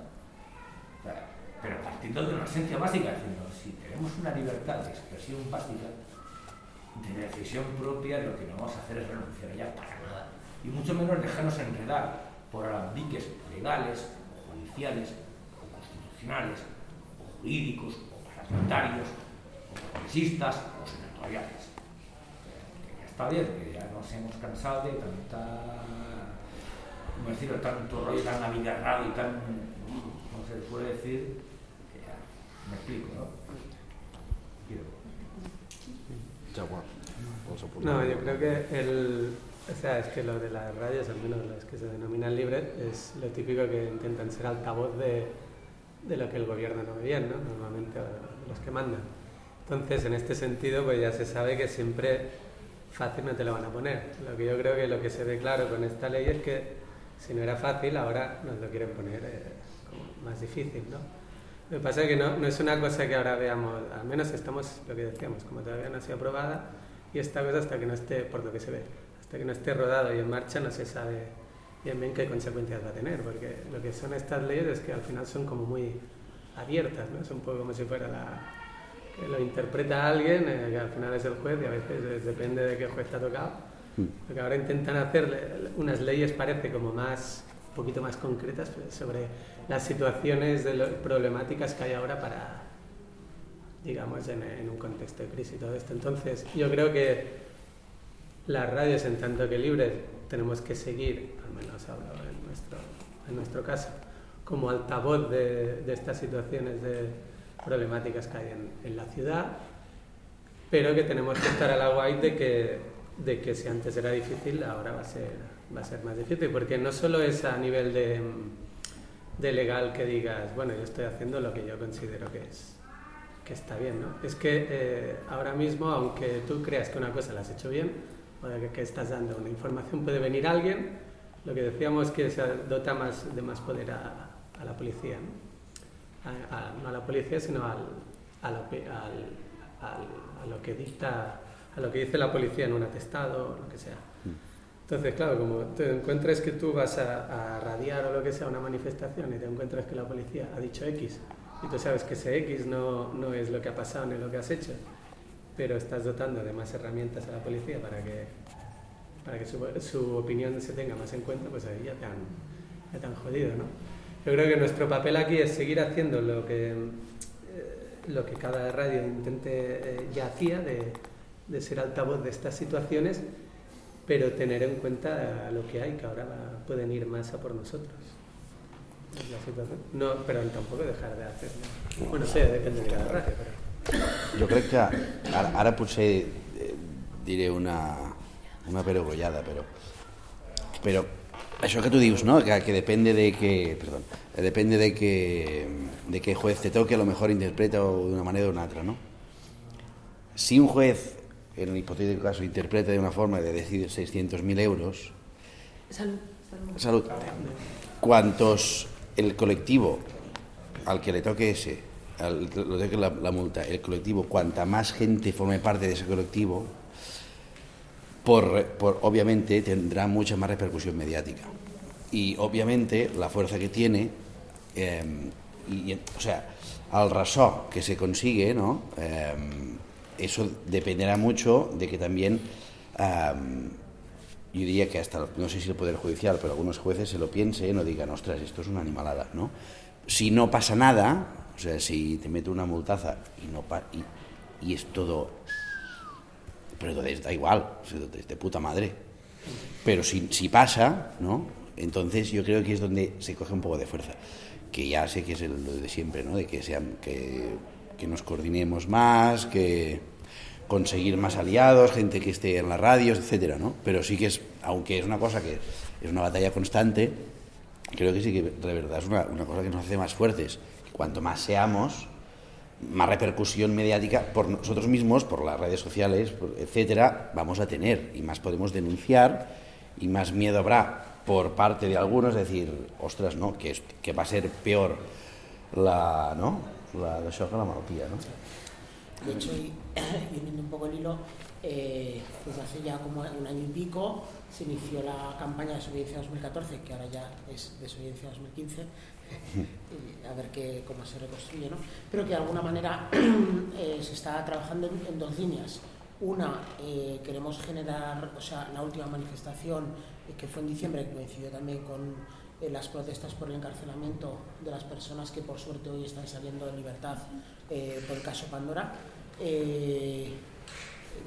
esencia básica, diciendo, si tenemos una libertad de expresión básica, de decisión propia, lo que no vamos a hacer es renunciar a ella para nada. Y mucho menos dejarnos enredar por alambiques legales, o judiciales, o constitucionales, o jurídicos, o parlamentarios, o progresistas, o senatoriales. Que ya está bien, que ya nos hemos cansado de tanta, como decirlo, tanto rollo tan abigarrado y tan, como se suele decir, que ya, me explico, ¿no? Quiero- No, yo creo que el, o sea, es que lo de las radios, al menos las que se denominan libres, es lo típico que intentan ser altavoz de, de lo que el gobierno no ve bien, ¿no? Normalmente los que mandan. Entonces, en este sentido, pues ya se sabe que siempre fácil no te lo van a poner. Lo que yo creo que lo que se ve claro con esta ley es que si no era fácil, ahora nos lo quieren poner eh, como más difícil, ¿no? Lo que pasa es que no, no es una cosa que ahora veamos, al menos estamos, lo que decíamos, como todavía no ha sido aprobada, y esta cosa hasta que no esté, por lo que se ve, hasta que no esté rodado y en marcha no se sabe bien bien qué consecuencias va a tener, porque lo que son estas leyes es que al final son como muy abiertas, ¿no? Es un poco como si fuera la... que lo interpreta alguien, eh, que al final es el juez y a veces depende de qué juez ha tocado. Lo que ahora intentan hacer unas leyes parece como más, un poquito más concretas pues, sobre las situaciones de lo- problemáticas que hay ahora para, digamos, en, en un contexto de crisis y todo esto. Entonces, yo creo que las radios, en tanto que libres, tenemos que seguir, al menos hablo en nuestro, en nuestro caso, como altavoz de, de estas situaciones de problemáticas que hay en, en la ciudad, pero que tenemos que estar a la guay de que, de que si antes era difícil, ahora va a ser, va a ser más difícil, porque no solo es a nivel de, de legal que digas, bueno, yo estoy haciendo lo que yo considero que es que está bien, ¿no? Es que eh, ahora mismo, aunque tú creas que una cosa la has hecho bien, o de que, que estás dando una información, puede venir alguien, lo que decíamos que se dota más de más poder a, a la policía, ¿no? A, a- no a la policía, sino al, a, la al- a lo que dicta, a lo que dice la policía en un atestado, lo que sea. Entonces, claro, como te encuentras que tú vas a, a radiar o lo que sea una manifestación y te encuentras que la policía ha dicho X y tú sabes que ese X no, no es lo que ha pasado ni lo que has hecho, pero estás dotando de más herramientas a la policía para que, para que su, su opinión se tenga más en cuenta, pues ahí ya te han, ya te han jodido, ¿no? Yo creo que nuestro papel aquí es seguir haciendo lo que, eh, lo que cada radio intente eh, ya hacía, de, de ser altavoz de estas situaciones, pero tener en cuenta lo que hay, que ahora va- pueden ir más a por nosotros. La situación. No, pero tampoco dejar de hacerlo. Bueno, sí, depende de cada radio, pero... Jo crec que ara, ara potser eh, diré una, una perogollada, però, però això que tu dius, no? que, que depende de que, perdón, depende de que, de que juez te toque, a lo mejor interpreta de una manera o de una otra, ¿no? Si un juez, en el hipotético caso, interpreta de una forma de decir 600.000 euros, Salud. salud. Salud. Cuantos el colectivo al que le toque ese, lo toque la, la multa, el colectivo, cuanta más gente forme parte de ese colectivo, por, por- obviamente tendrá mucha más repercusión mediática. Y obviamente la fuerza que tiene, eh, y, o sea, al raso que se consigue, ¿no? Eh, eso dependerá mucho de que también, yo diría que hasta, no sé si el Poder Judicial, pero algunos jueces se lo piensen o digan, ostras, esto es una animalada, ¿no? Si no pasa nada, o sea, si te mete una multaza y, no pa- y, y es todo pero entonces da igual, es de puta madre. Pero si, pasa, ¿no? Entonces yo creo que es donde se coge un poco de fuerza. Que ya sé que es lo de siempre, ¿no? De que, sean, que, que nos coordinemos más, que conseguir más aliados, gente que esté en las radios, etcétera, ¿no? Pero sí que es, aunque es una cosa que es una batalla constante, creo que sí que de verdad es una, una cosa que nos hace más fuertes. Cuanto más seamos, más repercusión mediática por nosotros mismos, por las redes sociales, etcétera, vamos a tener y más podemos denunciar y más miedo habrá por parte de algunos decir, ostras, no, que, va a ser peor la, ¿no? La, que la malaltia, ¿no? De hecho, y, uniendo un poco el hilo, eh, desde hace ya como un año y pico se inició la campaña de desobediencia 2014, que ahora ya es desobediencia 2015, a ver qué, cómo se reconstruye, ¿no? pero que de alguna manera eh, se está trabajando en, dos líneas. Una, eh, queremos generar, o sea, la última manifestación eh, que fue en diciembre, que coincidió también con las protestas por el encarcelamiento de las personas que por suerte hoy están saliendo en libertad por el caso Pandora.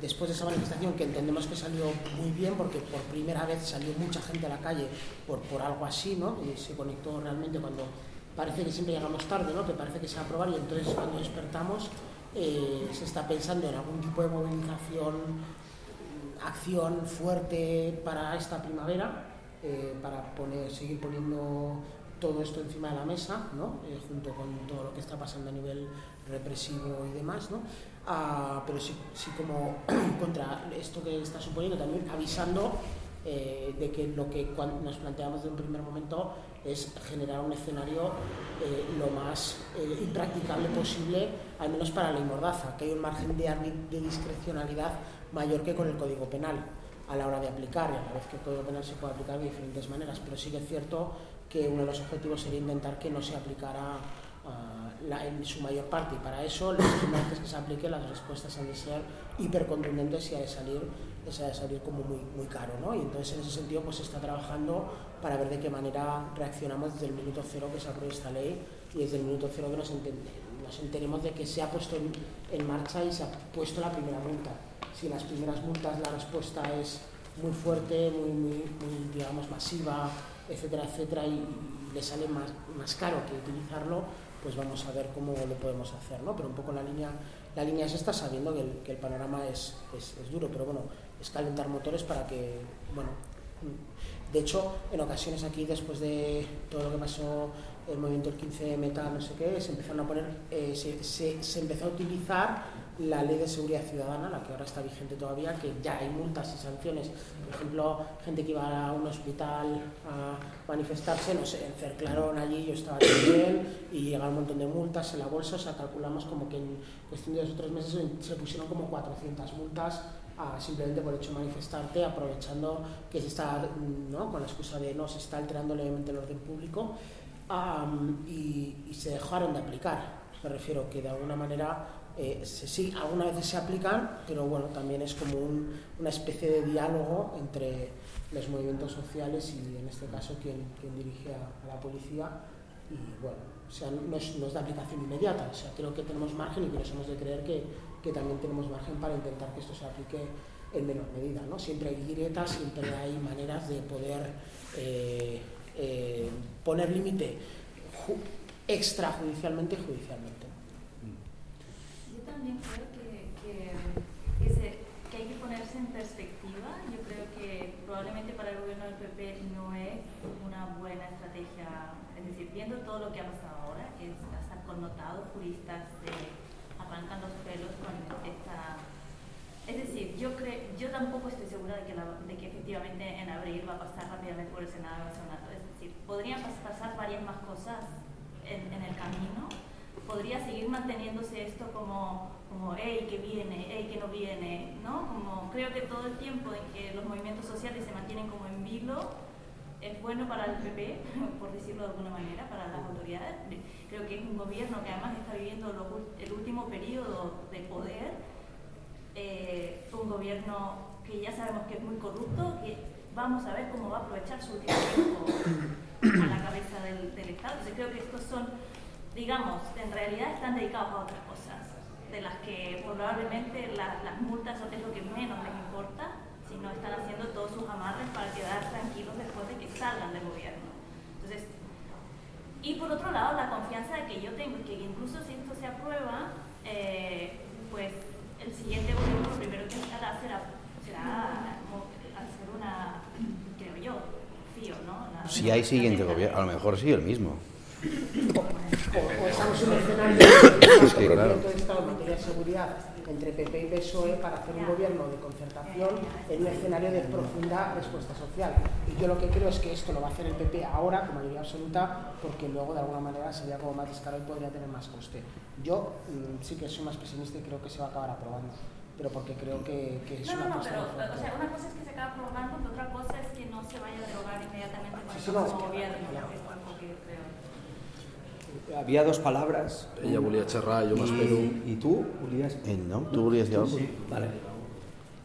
Después de esa manifestación, que entendemos que salió muy bien, porque por primera vez salió mucha gente a la calle por, por algo así, ¿no? Y se conectó realmente cuando parece que siempre llegamos tarde, ¿no? Que parece que se va a aprobar y entonces cuando despertamos eh, se está pensando en algún tipo de movilización, acción fuerte para esta primavera, eh, para poner, seguir poniendo todo esto encima de la mesa, ¿no? Eh, junto con todo lo que está pasando a nivel represivo y demás, ¿no? Ah, pero sí, sí como contra esto que está suponiendo, también avisando eh, de que lo que nos planteamos de un primer momento es generar un escenario eh, lo más eh, impracticable posible, al menos para la mordaza, que hay un margen de, de discrecionalidad mayor que con el Código Penal a la hora de aplicar, y a la vez que el Código Penal se puede aplicar de diferentes maneras, pero sí que es cierto que uno de los objetivos sería intentar que no se aplicara ah, la- en su mayor parte, y para eso, las veces que se aplique, las respuestas han de ser hipercontundentes y ha de salir, ha de salir como muy, muy caro, ¿no? Y entonces en ese sentido pues se está trabajando para ver de qué manera reaccionamos desde el minuto cero que se apruebe esta ley y desde el minuto cero que nos, nos enteremos de que se ha puesto en, en marcha y se ha puesto la primera multa. Si en las primeras multas la respuesta es muy fuerte, muy, muy, muy, digamos, masiva, etcétera, etcétera, y le sale más, más caro que utilizarlo, pues vamos a ver cómo lo podemos hacer, ¿no? Pero un poco la línea, la línea es esta, sabiendo que el, panorama es, es, duro, pero bueno, es calentar motores para que, bueno, de hecho, en ocasiones aquí, después de todo lo que pasó, el movimiento del 15 meta, no sé qué, se empezaron a poner, eh, se, se, se empezó a utilizar la ley de seguridad ciudadana, la que ahora está vigente todavía, que ya hay multas y sanciones. Por ejemplo, gente que iba a un hospital a manifestarse, no sé, encerclaron allí, yo estaba también, y llegaron un montón de multas en la bolsa, o sea, calculamos como que en cuestión de dos o tres meses se pusieron como 400 multas simplemente por hecho manifestarte, aprovechando que se está, ¿no? con la excusa de no, se está alterando levemente el orden público, am, y, y se dejaron de aplicar. Me refiero que de alguna manera eh, sí, algunas veces se aplican, pero bueno, también es como un- una especie de diálogo entre los movimientos sociales y en este caso quien, dirige a, la policía. Y bueno, o sea, no es, no de aplicación inmediata, o sea, creo que tenemos margen y que nos hemos de creer que, también tenemos margen para intentar que esto se aplique en menor medida. ¿no? Siempre hay grietas, siempre hay maneras de poder eh, eh, poner límite ju- extrajudicialmente y judicialmente. También creo que, que, que se- que hay que ponerse en perspectiva. Yo creo que probablemente para el gobierno del PP no es una buena estrategia. Es decir, viendo todo lo que ha pasado ahora, que hasta connotados juristas se arrancan los pelos con esta... Es decir, yo, cre- yo tampoco estoy segura de que, la- de que efectivamente en abril va a pasar rápidamente por el Senado y va a ser un acto. Es decir, podrían pas- pasar varias más cosas en, en el camino podría seguir manteniéndose esto como, como hey, que viene, hey, que no viene, ¿no? Como creo que todo el tiempo en que los movimientos sociales se mantienen como en vilo es bueno para el PP, por decirlo de alguna manera, para las autoridades. Creo que es un gobierno que además está viviendo el último periodo de poder, eh, un gobierno que ya sabemos que es muy corrupto, que vamos a ver cómo va a aprovechar su último tiempo a la cabeza del, del Estado. Entonces creo que estos son digamos, en realidad están dedicados a otras cosas, de las que probablemente la- las multas es lo que menos les importa, sino están haciendo todos sus amarres para quedar tranquilos después de que salgan del gobierno. Entonces, y por otro lado, la confianza de que yo tengo, que incluso si esto se aprueba, eh, pues el siguiente gobierno lo primero que hará será, será hacer una, creo yo, fío, ¿no? La- Si hay siguiente gobierno, a lo mejor sí el mismo. O, o estamos en un escenario de Es que, claro. de Estado en materia de seguridad entre PP y PSOE para hacer un gobierno de concertación en un escenario de profunda respuesta social. Y yo lo que creo es que esto lo va a hacer el PP ahora con mayoría absoluta porque luego de alguna manera sería como más descarado y podría tener más coste. Yo mm, sí que soy más pesimista y creo que se va a acabar aprobando. pero porque creo que, que es No, una no, pero o sea, una cosa es que se acabe prorrogando, pero otra cosa es que no se vaya a derogar inmediatamente con Sí, el sí, no, es próximo que- gobierno. ya. que es algo que creo. Había dos palabras. Ella volia xerrar, jo m'espero. I, I tu volies... Ell, no? Tu volies dir alguna cosa? Vale.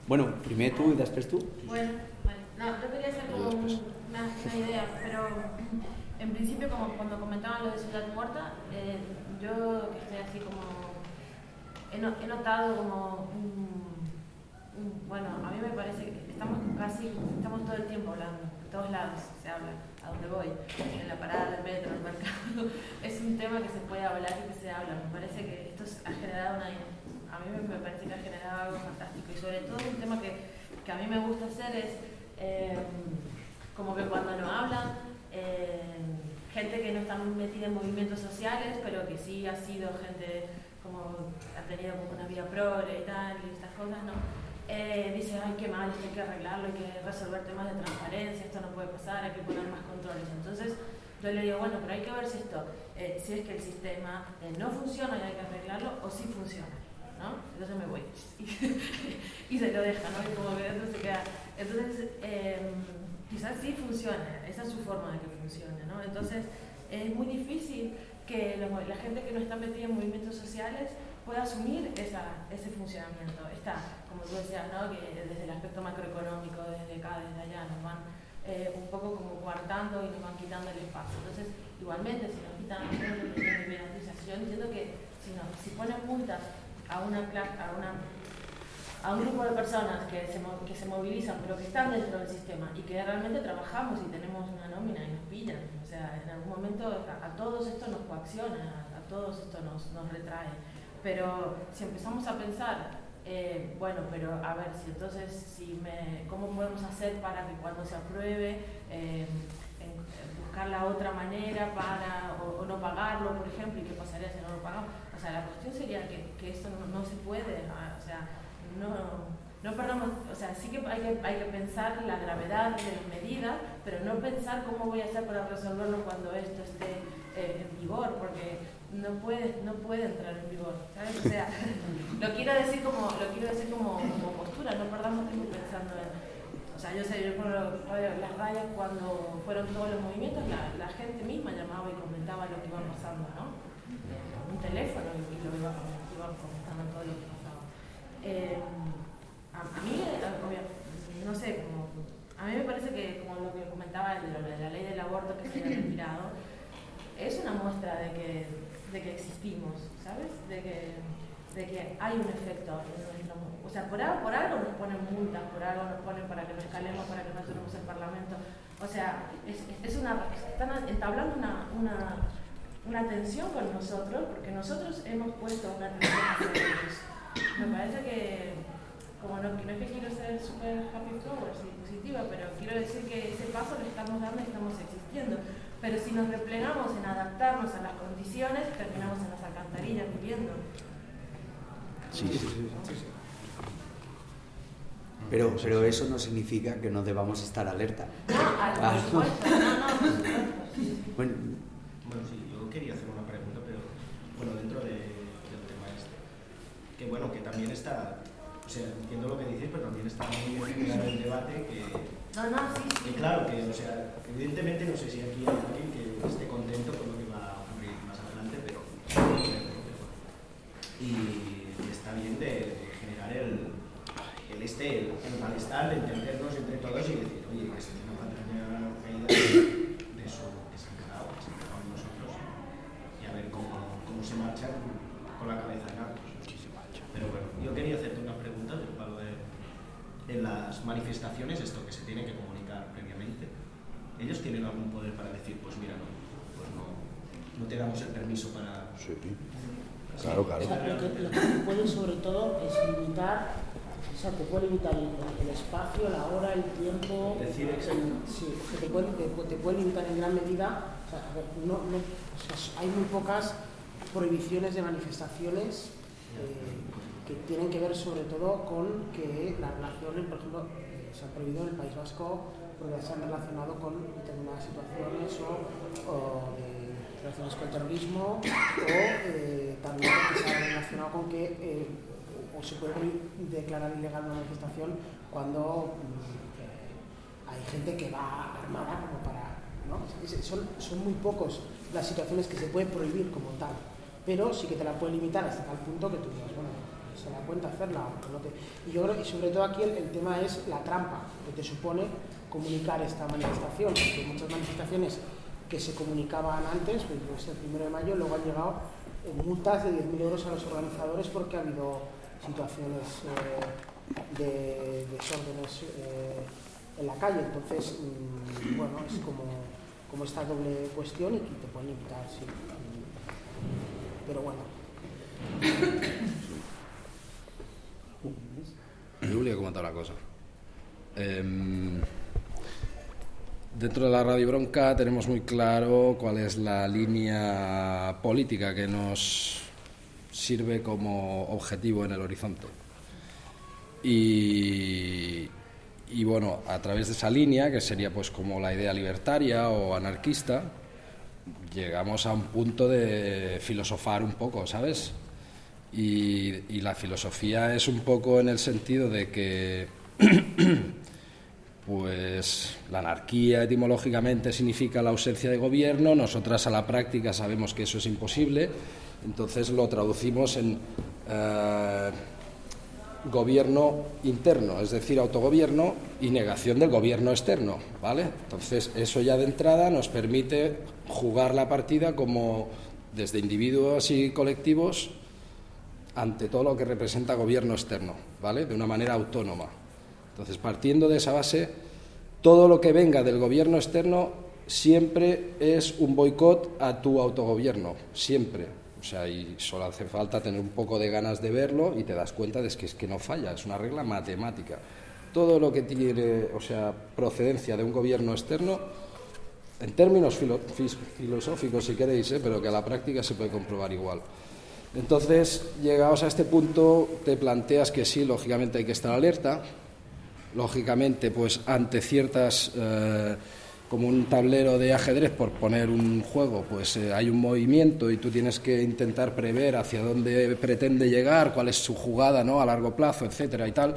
Bueno, primer tu i després tu. Bueno, vale. No, yo quería hacer como un- una, una idea, pero en principio, como cuando comentaban lo de Ciudad Muerta, eh, yo que estoy así como. He, no- he notado como. un- un- bueno, a mí me parece que estamos casi. Estamos todo el tiempo hablando, de todos lados se habla, a donde voy, en la parada del metro, en el mercado. Es un tema que se puede hablar y que se habla. Me parece que esto ha generado una. A mí me parece que ha generado algo fantástico y sobre todo un tema que, que a mí me gusta hacer es eh, como que cuando no hablan, eh, gente que no está metida en movimientos sociales, pero que sí ha sido gente como ha tenido como una vida progre y tal, y estas cosas, ¿no? Eh, dice, ay, qué mal, esto hay que arreglarlo, hay que resolver temas de transparencia, esto no puede pasar, hay que poner más controles. Entonces, yo le digo, bueno, pero hay que ver si esto, eh, si es que el sistema eh, no funciona y hay que arreglarlo, o si funciona, ¿no? Entonces me voy y se lo deja, ¿no? Y como que dentro se queda. Entonces, eh, quizás sí funciona, esa es su forma de que funcione, ¿no? Entonces, es muy difícil que la gente que no está metida en movimientos sociales pueda asumir esa, ese funcionamiento. Está, como tú decías, ¿no? que desde el aspecto macroeconómico, desde acá, desde allá, nos van eh, un poco como coartando y nos van quitando el espacio. Entonces, igualmente, si nos quitan la liberalización, entiendo que si, no, si ponen multas a una, a una a un grupo de personas que se, que se movilizan, pero que están dentro del sistema y que realmente trabajamos y tenemos una nómina y nos pillan. O sea, en algún momento a, a todos esto nos coacciona, a, a todos esto nos, nos retrae. Pero si empezamos a pensar, eh, bueno, pero a ver, si entonces, si me, ¿cómo podemos hacer para que cuando se apruebe, eh, en buscar la otra manera para, o, o no pagarlo, por ejemplo, y qué pasaría si no lo pagamos? O sea, la cuestión sería que, que esto no, no se puede, ah, o sea, no, no perdamos, o sea, sí que hay, que hay que pensar la gravedad de las medidas, pero no pensar cómo voy a hacer para resolverlo cuando esto esté eh, en vigor, porque no puede, no puede entrar en vigor, ¿sabes? O sea, lo quiero decir como, lo quiero decir como, postura, no perdamos tiempo pensando en, o sea, yo sé, yo por las rayas cuando fueron todos los movimientos, la, la gente misma llamaba y comentaba lo que iba pasando, ¿no? Eh, un teléfono y, lo iba, iba comentando todo lo que pasaba. Eh, a, a mí, eh, no sé, a mí me parece que, como lo que comentaba de, lo de la ley del aborto que se ha retirado, es una muestra de que, de que existimos, ¿sabes? De que, de que hay un efecto O sea, por, algo- nos ponen multas, por algo nos ponen para que nos calemos, para que no tenemos el parlamento. O sea, es, es una, están entablando una, una, una tensión con nosotros, porque nosotros hemos puesto una tensión hacia ellos. Me parece que, como no, no es que quiero ser súper happy flowers y positiva, pero quiero decir que ese paso lo estamos dando y estamos existiendo. Pero si nos replegamos en adaptarnos a las condiciones, terminamos en las alcantarillas viviendo. Sí, sí, sí. Pero, pero eso no significa que no debamos estar alerta. Ah, Ah. no, no, por supuesto. Bueno, Bueno, sí, yo quería hacer una pregunta, pero bueno, dentro de- del tema este. Que bueno, que también está, o sea, entiendo lo que dices, pero también está muy bien el debate que, No, no, sí, sí. que claro, que, o sea, evidentemente no sé si aquí hay alguien que esté contento con lo que va a ocurrir más adelante, pero, y está bien de, de generar el, el este, el, el malestar, de entendernos entre todos y decir, oye, que se tiene una patraña caída de, eso que se han quedado, que se han quedado nosotros, y a ver cómo, cómo se marchan con la cabeza en alto. Pero bueno, yo quería hacerte una pregunta en las manifestaciones, esto que se tiene que comunicar previamente, ¿ellos tienen algún poder para decir, pues mira, no, pues no, no te damos el permiso para... Sí, claro, O claro. sea, lo, que, lo que te pueden sobre todo es limitar, o sea, te puede limitar el, el espacio, la hora, el tiempo. Decir el- sí, que te puede, te, te puede limitar en gran medida. O sea, a ver, no, no, o sea, hay muy pocas prohibiciones de manifestaciones eh, que tienen que ver sobre todo con que las relaciones, por ejemplo, eh, se han prohibido en el País Vasco porque se han relacionado con determinadas situaciones o, o relaciones con el terrorismo o eh, también que se ha relacionado con que eh, o se puede declarar ilegal una manifestación cuando mm, hay gente que va armada como para... ¿no? Son, son muy pocos las situaciones que se puede prohibir como tal, pero sí que te la puede limitar hasta tal punto que tú digas, bueno, se da cuenta hacerla. Y sobre todo aquí el, tema es la trampa que te supone comunicar esta manifestación, porque muchas manifestaciones que se comunicaban antes, pues el primero de mayo, luego han llegado multas de 10.000 euros a los organizadores porque ha habido situaciones eh, de desórdenes eh, en la calle. Entonces, mm, bueno, es como, como esta doble cuestión y que te pueden limitar, sí. Pero bueno. Yo volia comentar una cosa. Eh, dentro de la Radio Bronca tenemos muy claro cuál es la línea política que nos sirve como objetivo en el horizonte. Y, bueno, a través de esa línea, que sería pues como la idea libertaria o anarquista, llegamos a un punto de filosofar un poco, ¿sabes? Y, y la filosofía es un poco en el sentido de que pues la anarquía etimológicamente significa la ausencia de gobierno, nosotras a la práctica sabemos que eso es imposible, entonces lo traducimos en eh, gobierno interno, es decir, autogobierno y negación del gobierno externo, ¿vale? Entonces eso ya de entrada nos permite jugar la partida como desde individuos y colectivos ante todo lo que representa gobierno externo, ¿vale? De una manera autónoma. Entonces, partiendo de esa base, todo lo que venga del gobierno externo siempre es un boicot a tu autogobierno, siempre. O sea, y solo hace falta tener un poco de ganas de verlo y te das cuenta de que es que no falla, es una regla matemática. Todo lo que tiene, o sea, procedencia de un gobierno externo, en términos filosóficos si queréis, ¿eh? pero que a la práctica se puede comprobar igual. Entonces, llegados a este punto, te planteas que sí, lógicamente hay que estar alerta, lógicamente, pues ante ciertas, eh, como un tablero de ajedrez, por poner un juego, pues eh, hay un movimiento y tú tienes que intentar prever hacia dónde pretende llegar, cuál es su jugada ¿no? a largo plazo, etcétera y tal,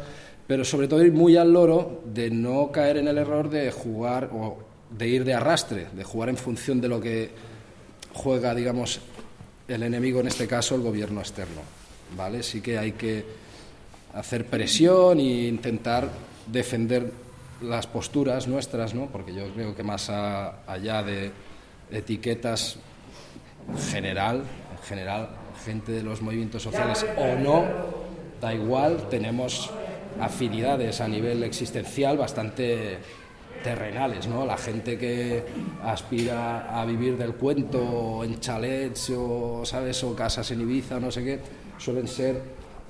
pero sobre todo ir muy al loro de no caer en el error de jugar o de ir de arrastre, de jugar en función de lo que juega, digamos, el enemigo, en este caso, el gobierno externo. ¿Vale? Sí que hay que hacer presión e intentar defender las posturas nuestras, ¿no? porque yo creo que más allá de etiquetas general, en general, gente de los movimientos sociales o no, da igual, tenemos afinidades a nivel existencial bastante terrenales, ¿no? La gente que aspira a vivir del cuento en chalets o, ¿sabes? o casas en Ibiza, no sé qué, suelen ser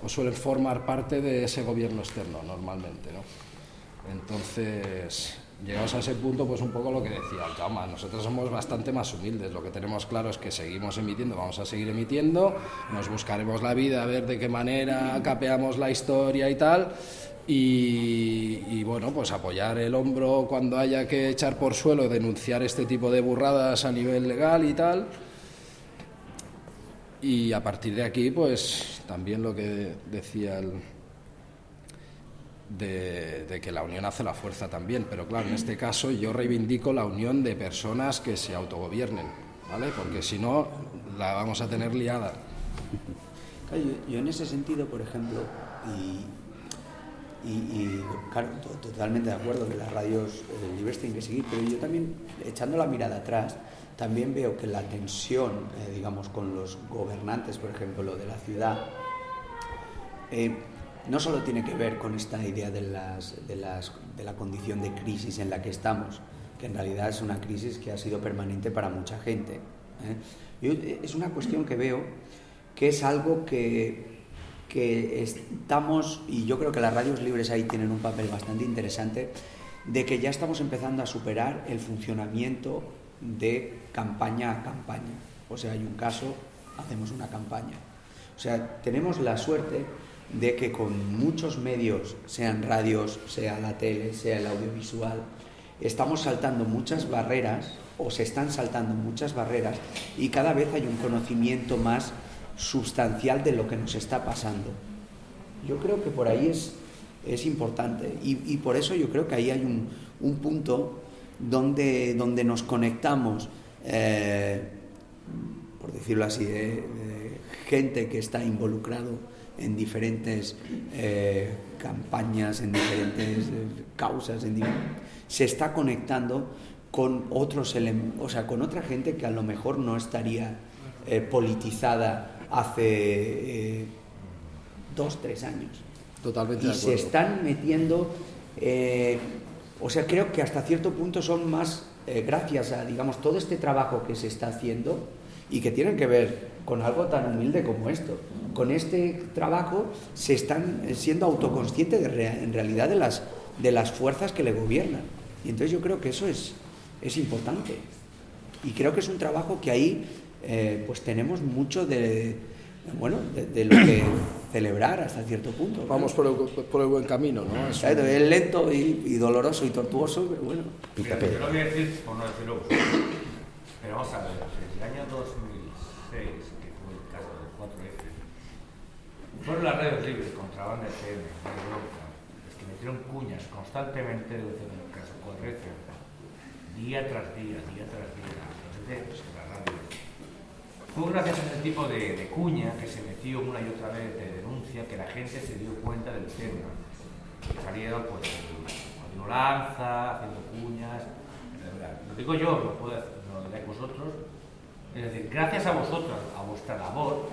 o suelen formar parte de ese gobierno externo normalmente, ¿no? Entonces, llegados a ese punto, pues un poco lo que decía Jaume, nosotros somos bastante más humildes, lo que tenemos claro es que seguimos emitiendo, vamos a seguir emitiendo, nos buscaremos la vida a ver de qué manera capeamos la historia y tal, y, bueno, pues apoyar el hombro cuando haya que echar por suelo, denunciar este tipo de burradas a nivel legal y tal. Y a partir de aquí, pues también lo que decía el, de, que la unión hace la fuerza también, pero claro, en este caso yo reivindico la unión de personas que se autogobiernen, ¿vale? Porque si no, la vamos a tener liada. yo, en ese sentido, por ejemplo, y, claro, totalmente de acuerdo que las radios eh, libres tienen que seguir, pero yo también, echando la mirada atrás, también veo que la tensión, eh, digamos, con los gobernantes, por ejemplo, de la ciudad, eh, no solo tiene que ver con esta idea de, las, de, las, de la condición de crisis en la que estamos, que en realidad es una crisis que ha sido permanente para mucha gente. ¿eh? es una cuestión que veo que es algo que, que estamos, y yo creo que las radios libres ahí tienen un papel bastante interesante, de que ya estamos empezando a superar el funcionamiento de campaña a campaña. O sea, hay un caso, hacemos una campaña. O sea, tenemos la suerte de que con muchos medios, sean radios, sea la tele, sea el audiovisual, estamos saltando muchas barreras o se están saltando muchas barreras y cada vez hay un conocimiento más sustancial de lo que nos está pasando. Yo creo que por ahí es, es importante y, por eso yo creo que ahí hay un, un punto donde, donde nos conectamos, eh, por decirlo así, de, gente que está involucrado en diferentes eh, campañas, en diferentes eh, causas, en se está conectando con otros o sea, con otra gente que a lo mejor no estaría politizada hace eh, dos, tres años. Totalmente Y de se están metiendo, eh, o sea, creo que hasta cierto punto son más, eh, gracias a, digamos, todo este trabajo que se está haciendo y que tiene que ver con algo tan humilde como esto. Con este trabajo se están siendo autoconscientes de en realidad de las, de las fuerzas que le gobiernan. Y entonces yo creo que eso es, es importante. Y creo que es un trabajo que ahí eh, pues tenemos mucho de, bueno, de, de lo que celebrar hasta cierto punto. Vamos por el, por el buen camino, ¿no? Es Claro, Es lento y, y doloroso y tortuoso, pero bueno. Mira, yo lo voy a decir, por no decirlo pero vamos a ver, desde el año 2006, que fue el caso del 4F, fueron las redes libres contra Banda FM, Radio Bronca, los que metieron cuñas constantemente de el caso 4F, día tras día, día tras día, desde la radio. Fue gracias a ese tipo de, de cuña que se metió una y otra vez de denuncia que la gente se dio cuenta del tema. Salieron pues con lanza, haciendo cuñas. Lo digo yo, lo puedo lo digáis vosotros. Es decir, gracias a vosotros, a vuestra labor,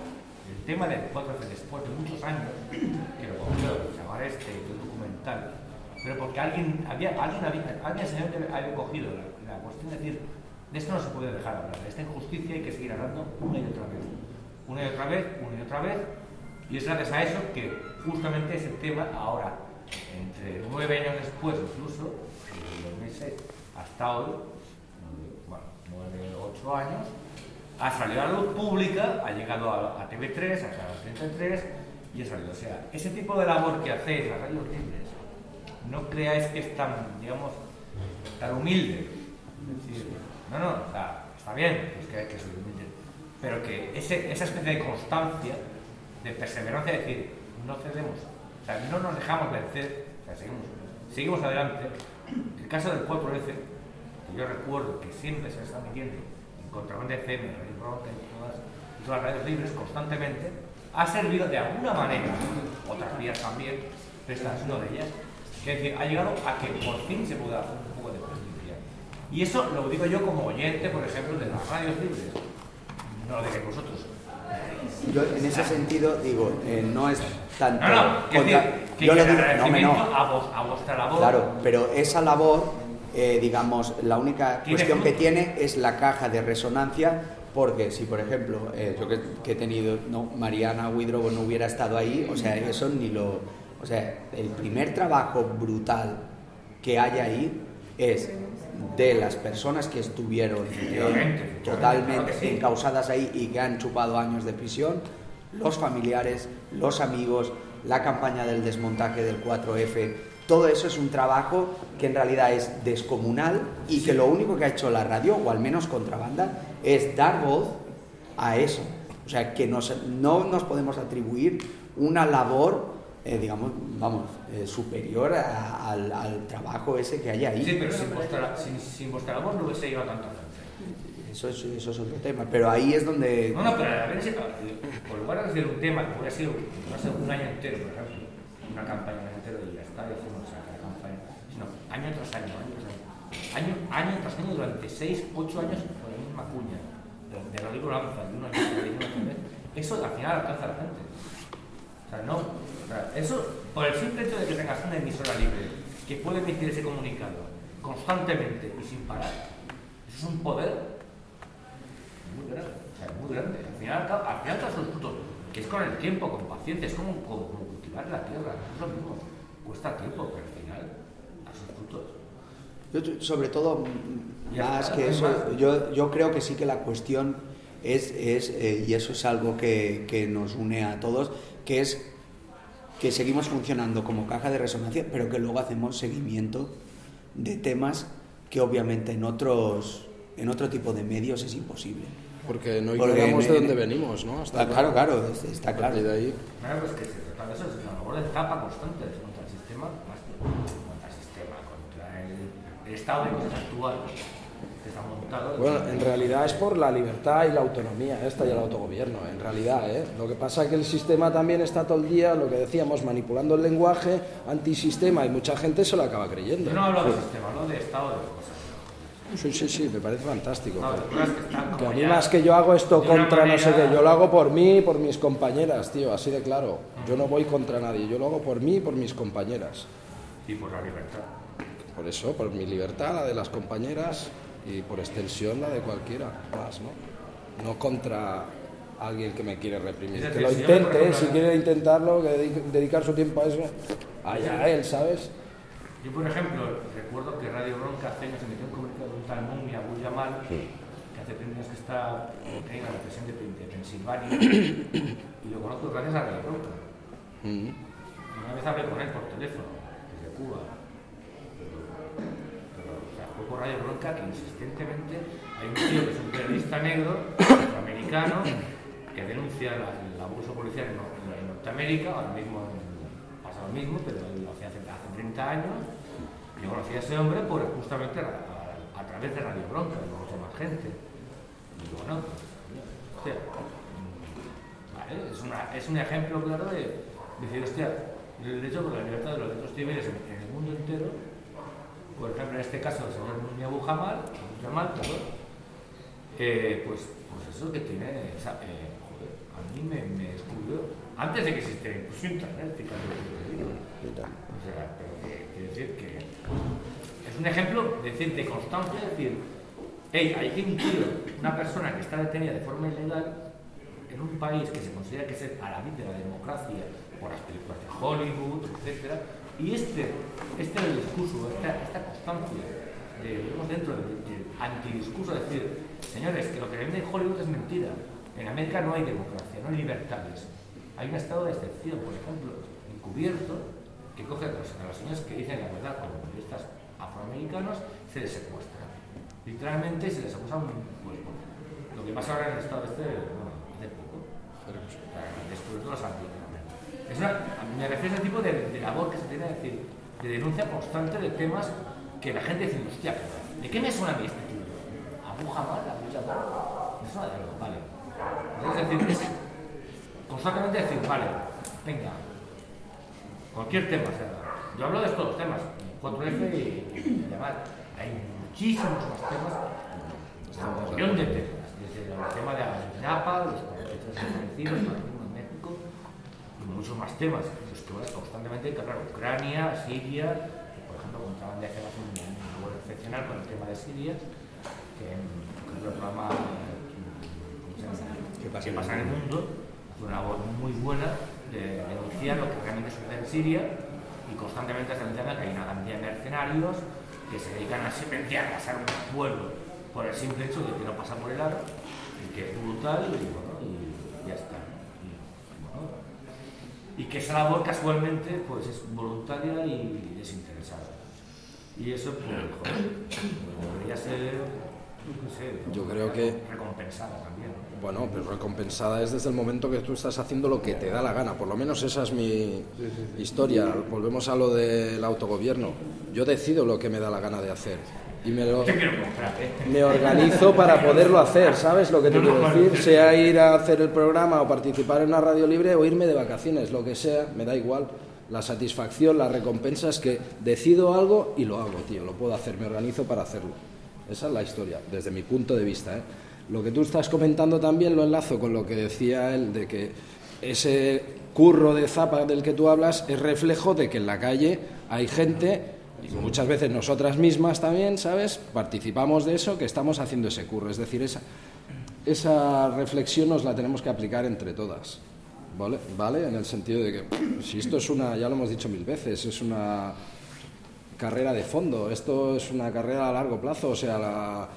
el tema del 4F después de muchos años, que lo cogió el chaval este, documental, pero porque alguien había, alguien había, alguien había cogido la, la cuestión de decir, esto no se puede dejar hablar, de esta injusticia hay que seguir hablando una y otra vez, una y otra vez, una y otra vez, y es gracias a eso que justamente ese tema ahora, entre nueve años después incluso, desde meses hasta hoy, bueno, nueve, ocho años, ha salido a la luz pública, ha llegado a, a TV3, a Canal 33 y ha salido. O sea, ese tipo de labor que hacéis, las radios libres, no creáis que es tan, digamos, tan humilde. Es decir, no, no, o sea, está bien pues que que ser humilde, pero que esa especie de constancia, de perseverancia, de decir, no cedemos, o sea, no nos dejamos vencer, o sea, seguimos, seguimos adelante. El caso del 4F, que yo recuerdo que siempre se está metiendo en Contrabanda FM, Bronca y todas, y todas las radios libres constantemente, ha servido de alguna manera, otras vías también, pero esta es una de ellas, que es decir, ha llegado a que por fin se pueda hacer un poco de. Y eso lo digo yo como oyente, por ejemplo, de las radios libres, no lo digáis vosotros. Yo en ese sentido digo, eh, no es tanto. No, no, quiero contra- decir que, yo que el digo, no, me agradecimiento no. a, vos- a vuestra labor. Claro, pero esa labor, eh, digamos, la única cuestión que tiene es la caja de resonancia, porque si, por ejemplo, eh, yo que, que he tenido, no, Mariana Widrow no hubiera estado ahí, o sea, eso ni lo. O sea, el primer trabajo brutal que hay ahí es de las personas que estuvieron eh, totalmente claro que sí. encausadas ahí y que han chupado años de prisión, los familiares, los amigos, la campaña del desmontaje del 4F, todo eso es un trabajo que en realidad es descomunal y que lo único que ha hecho la radio, o al menos contrabanda, es dar voz a eso. O sea, que nos- no nos podemos atribuir una labor, eh, digamos, vamos, eh, superior a- al, al trabajo ese que hay ahí. Sí, pero sin vuestra, sin, sin vuestra no hubiese llegado tanta gente. Eso es, eso es otro tema, pero ahí es donde... No, no, pero a ver por lugar de decir un tema que hubiera sido, no sé, un año entero, por ejemplo, una campaña entero y ya está, o sea, la campaña, sino año tras año, año tras año, año, año tras año, durante 6, 8 años con la misma cuña, de, de Rodrigo Lanza, de una vez, de una vez, eso al final alcanza a la gente. O sea, no, o sea, eso, por el simple hecho de que tengas una emisora libre que puede emitir ese comunicado constantemente y sin parar, eso es un poder muy grande, o sea, muy grande. Al final, al final tras los frutos, que es con el tiempo, con paciencia, es como, como- como cultivar la tierra, es lo mismo. Cuesta tiempo, pero al final, a sus frutos. Yo, sobre todo, más que eso, yo, yo creo que sí que la cuestión es, es eh, y eso es algo que, que nos une a todos, que es que seguimos funcionando como caja de resonancia, pero que luego hacemos seguimiento de temas que obviamente en otros en otro tipo de medios es imposible. Porque no ignoramos de dónde en- venimos, ¿no? Ah, claro, claro, es- está A claro. de ahí. Claro, pues que se trata de eso, es una labor de tapa constante contra el sistema, más que contra el sistema, contra el, el estado de cosas actual está montado. Bueno, en realidad es por la libertad y la autonomía esta y el autogobierno, en realidad. ¿eh? Lo que pasa es que el sistema también está todo el día, lo que decíamos, manipulando el lenguaje, antisistema, y mucha gente se lo acaba creyendo. Yo no hablo del sistema, hablo de estado de cosas. Sí, sí, sí, me parece fantástico. No, pero- que a mí más que yo hago esto de contra no sé manera- qué, yo lo hago por mí y por mis compañeras, tío, así de claro. Yo no voy contra nadie, yo lo hago por mí y por mis compañeras. Y por la libertad. Por eso, por mi libertad, la de las compañeras y por extensión la de cualquiera más, ¿no? No contra alguien que me quiere reprimir. Que lo si intente, ejemplo, si quiere intentarlo, que dedique- dedicar su tiempo a eso, allá él, ¿sabes? Yo, por ejemplo, recuerdo que Radio Bronca hace años se metió un comunicado de un tal Mumia Abu Jamal, que hace 30 años que está en la represión de, de Pensilvania, y lo conozco gracias a Radio Bronca. Mm. Una vez hablé con él por teléfono, desde Cuba. Pero, pero, o sea, fue por Radio Bronca que insistentemente hay un tío que es un periodista negro, afroamericano, que denuncia el abuso policial en, Nor- en Norteamérica, ahora mismo pasa lo mismo, pero lo hacía hace, hace 30 años. Yo conocí a ese hombre por, justamente a, través de Radio Bronca, y conoce más gente. Y digo, bueno, hostia, mm, es, un ejemplo claro de decir, hostia, el derecho por la libertad de los derechos civiles en el mundo entero, por ejemplo, en este caso el señor Muñoz Abu Jamal, Abu Jamal, perdón, eh, pues, pues eso que tiene, esa- eh, joder, a mí me, me descubrió, antes de que existiera incluso internet, fíjate lo. O sea, pero decir que es un ejemplo de, decir, de constancia, decir, hey, hay que tío, una persona que está detenida de forma ilegal en un país que se considera que es el alabid de la democracia por las películas de Hollywood, etcétera, y este, este discurso, esta, esta constancia de, dentro del, del antidiscurso, es decir, señores, que lo que vende Hollywood es mentira. En América no hay democracia, no hay libertades. Hay un estado de excepción, por ejemplo, encubierto, que coge a los, a que dicen la verdad como periodistas afroamericanos, se les secuestra. Literalmente se les acusa un bueno, lo que pasa ahora en el estado este, bueno, hace poco, después de los antiguos. Es una, me refiero a ese tipo de, de labor que se tiene que decir, de denuncia constante de temas que la gente dice, hostia, ¿de qué me suena a mí este título? ¿Abu Jamal? ¿Abu Jamal? Me suena de algo, vale. Es decir, es constantemente decir, vale, venga, cualquier tema, o sea, yo hablo de estos temas, 4F y, demás. Hay muchísimos más temas, un millón de temas, desde el tema de Ayotzinapa, los 43 desaparecidos, el racismo en México, muchos más temas, los que ahora constantemente hay que hablar, Ucrania, Siria, que, por ejemplo, contaban de hacer un, un labor excepcional con el tema de Siria, que en el programa. ¿Qué pasa ¿Qué en el pasa en el mundo? Hace una labor muy buena de denunciar lo que realmente sucede en Siria y constantemente está denunciando que hay una cantidad de mercenarios que se dedican a silenciar, a pasar un pueblo por el simple hecho de que no pasa por el aro y que es brutal y bueno, y ya está. Y, que esa labor casualmente pues es voluntaria y desinteresada. Y eso pues, joder, pues, debería ser, no sé, Yo creo que- recompensada también. ¿no? Bueno, pero recompensada es desde el momento que tú estás haciendo lo que te da la gana. Por lo menos esa es mi historia. Volvemos a lo del autogobierno. Yo decido lo que me da la gana de hacer. Y me lo, comprar, ¿eh? me organizo para poderlo hacer, ¿sabes lo que te No, quiero decir? Sea ir a hacer el programa o participar en una radio libre o irme de vacaciones, lo que sea, me da igual. La satisfacción, la recompensa es que decido algo y lo hago, tío, lo puedo hacer, me organizo para hacerlo. Esa es la historia, desde mi punto de vista. ¿eh? Lo que tú estás comentando también lo enlazo con lo que decía él, de que ese curro de zapa del que tú hablas es reflejo de que en la calle hay gente, y muchas veces nosotras mismas también, ¿sabes? Participamos de eso, que estamos haciendo ese curro. Es decir, esa, esa reflexión nos la tenemos que aplicar entre todas. ¿Vale? ¿Vale? En el sentido de que si esto es una, ya lo hemos dicho mil veces, es una carrera de fondo, esto es una carrera a largo plazo, o sea, la-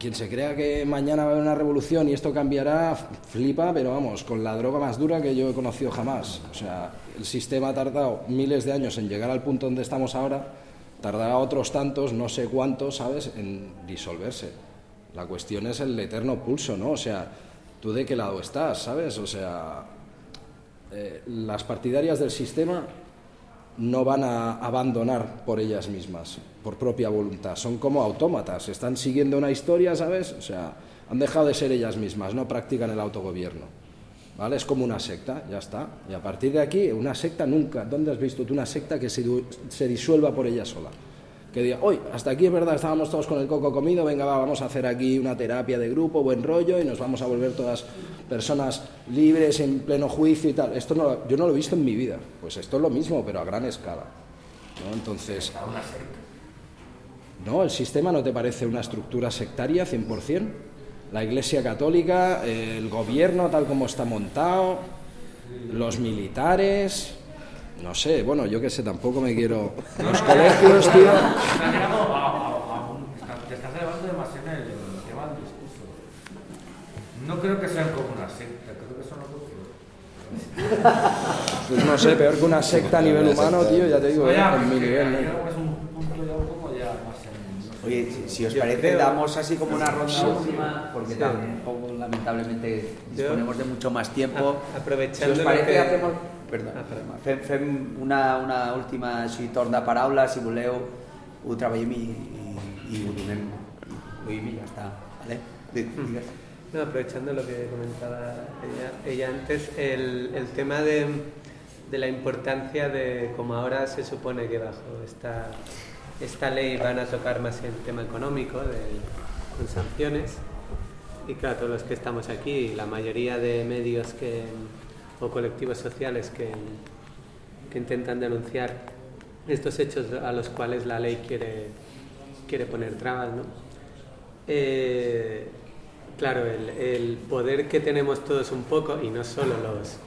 quien se crea que mañana va a haber una revolución y esto cambiará, flipa, pero vamos, con la droga más dura que yo he conocido jamás. O sea, el sistema ha tardado miles de años en llegar al punto donde estamos ahora, tardará otros tantos, no sé cuántos, ¿sabes?, en disolverse. La cuestión es el eterno pulso, ¿no? O sea, ¿tú de qué lado estás, sabes? O sea, eh, las partidarias del sistema no van a abandonar por ellas mismas, por propia voluntad. Son como autómatas, están siguiendo una historia, ¿sabes? O sea, han dejado de ser ellas mismas, no practican el autogobierno. ¿Vale? Es como una secta, ya está. Y a partir de aquí, una secta nunca. ¿Dónde has visto tú una secta que se, se disuelva por ella sola? Que diga, hoy, hasta aquí es verdad, estábamos todos con el coco comido, venga, va, vamos a hacer aquí una terapia de grupo, buen rollo, y nos vamos a volver todas personas libres, en pleno juicio y tal. Esto no, yo no lo he visto en mi vida. Pues esto es lo mismo, pero a gran escala. ¿no? Entonces... ¿No? ¿El sistema no te parece una estructura sectaria 100%? La Iglesia Católica, el gobierno tal como está montado, los militares... No sé, bueno, yo qué sé, tampoco me quiero... Los colegios, tío... Te estás elevando demasiado en el tema del discurso. No creo que sean como una secta, creo que son otros Pues no sé, peor que una secta a nivel humano, tío, ya te digo, Oye, eh, en mi que nivel. ¿no? creo que es un punto ya un poco ya más en- Oye, si, os parece, creo- damos así como una ronda Sí. última, porque Sí. tampoco lamentablemente disponemos de mucho más tiempo. A- aprovechando si os parece, que- hacemos... Perdó, Ah, perdó. fem, fem una, una última així, torn de paraula, si voleu, ho treballem i, i, i ho donem. I, i ja està, vale? Di- Digues. No, aprovechando lo que comentaba ella, ella antes, el, el tema de, de la importancia de cómo ahora se supone que bajo esta, esta ley van a tocar más el tema económico, con sanciones. Y claro, todos los que estamos aquí, la mayoría de medios que, o colectivos sociales que, intentan denunciar estos hechos a los cuales la ley quiere, quiere poner trabas, ¿no? Eh, claro, el, el poder que tenemos todos un poco, y no solo los,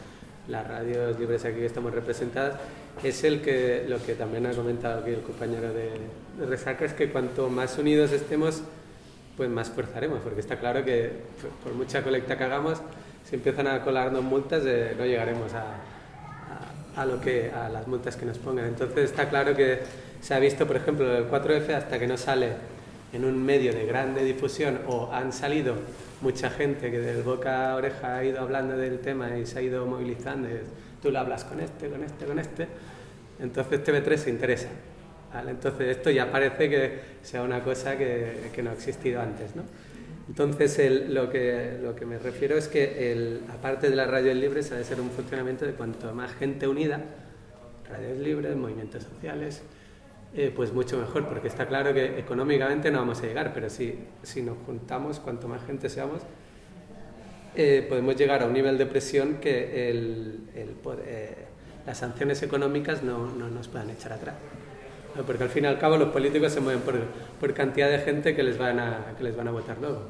las radios libres aquí que estamos representadas, es el que, lo que también ha comentado aquí el compañero de, de Resaca, es que cuanto más unidos estemos, pues más forzaremos, porque está claro que por- mucha colecta que hagamos, si empiezan a colarnos multas, eh, no llegaremos a, a, a lo que, a las multas que nos pongan. Entonces está claro que se ha visto, por ejemplo, el 4F hasta que no sale en un medio de grande difusión o han salido mucha gente que del boca a oreja ha ido hablando del tema y se ha ido movilizando, y tú lo hablas con este, con este, con este, entonces TV3 se interesa. Entonces esto ya parece que sea una cosa que, no ha existido antes. ¿no? Entonces lo, que, me refiero es que el, aparte de las radios libres ha de ser un funcionamiento de cuanto más gente unida, radios libres, movimientos sociales, eh, pues mucho mejor, porque está claro que económicamente no vamos a llegar, pero si, si nos juntamos, cuanto más gente seamos, eh, podemos llegar a un nivel de presión que el, el pod- eh, las sanciones económicas no, no nos puedan echar atrás. ¿no? Porque al fin y al cabo los políticos se mueven por, por cantidad de gente que les van a, que les van a votar luego.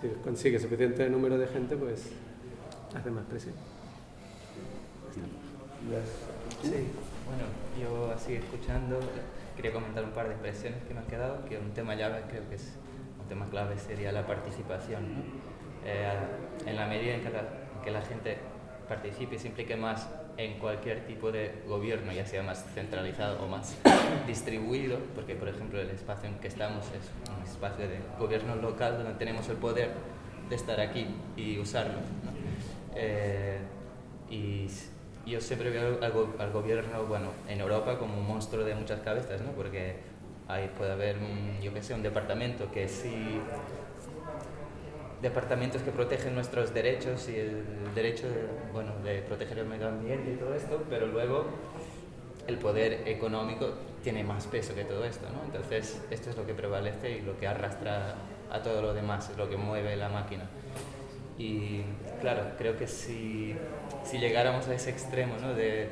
Si consigue suficiente número de gente, pues hace más presión. Sí, bueno, yo así escuchando, quería comentar un par de expresiones que me han quedado, que un tema llave creo que es un tema clave sería la participación. ¿no? Eh, en la medida en que la, en que la gente participe y se implique más en cualquier tipo de gobierno, ya sea más centralizado o más distribuido, porque por ejemplo el espacio en que estamos es un espacio de gobierno local donde tenemos el poder de estar aquí y usarlo. ¿no? Eh, y yo siempre veo al, go- al gobierno, bueno, en Europa como un monstruo de muchas cabezas, ¿no? Porque ahí puede haber, un, yo qué sé, un departamento que sí... Departamentos que protegen nuestros derechos y el derecho, de, bueno, de proteger el medio ambiente y todo esto, pero luego el poder económico tiene más peso que todo esto, ¿no? Entonces, esto es lo que prevalece y lo que arrastra a todo lo demás, es lo que mueve la máquina. Y claro, creo que si, si llegáramos a ese extremo, ¿no? De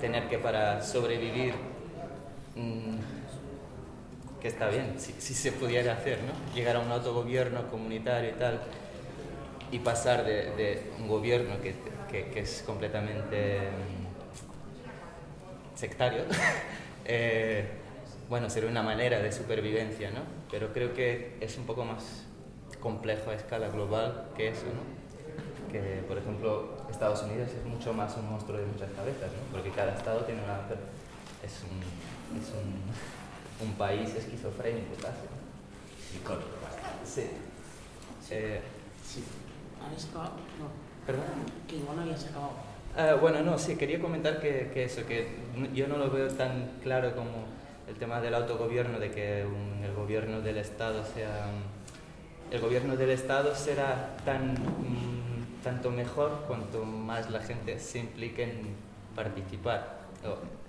tener que para sobrevivir, mm, que está bien, si, si se pudiera hacer, ¿no? Llegar a un autogobierno comunitario y tal, y pasar de, de un gobierno que, que- que es completamente mm, sectario, eh, bueno, sería una manera de supervivencia, ¿no? Pero creo que es un poco más complejo a escala global que eso, ¿no? Que, por ejemplo, Estados Unidos es mucho más un monstruo de muchas cabezas, ¿no? Porque cada estado tiene una... es un, es un, un país esquizofrénico casi. Psicótico, Sí. Eh, ¿Han estado? No. ¿Perdón? Que igual no habías acabado. Ah, bueno, no, sí, quería comentar que, que eso, que yo no lo veo tan claro como el tema del autogobierno, de que un- el gobierno del Estado sea... El gobierno del Estado será tan, mm, tanto mejor cuanto más la gente se implique en participar. O-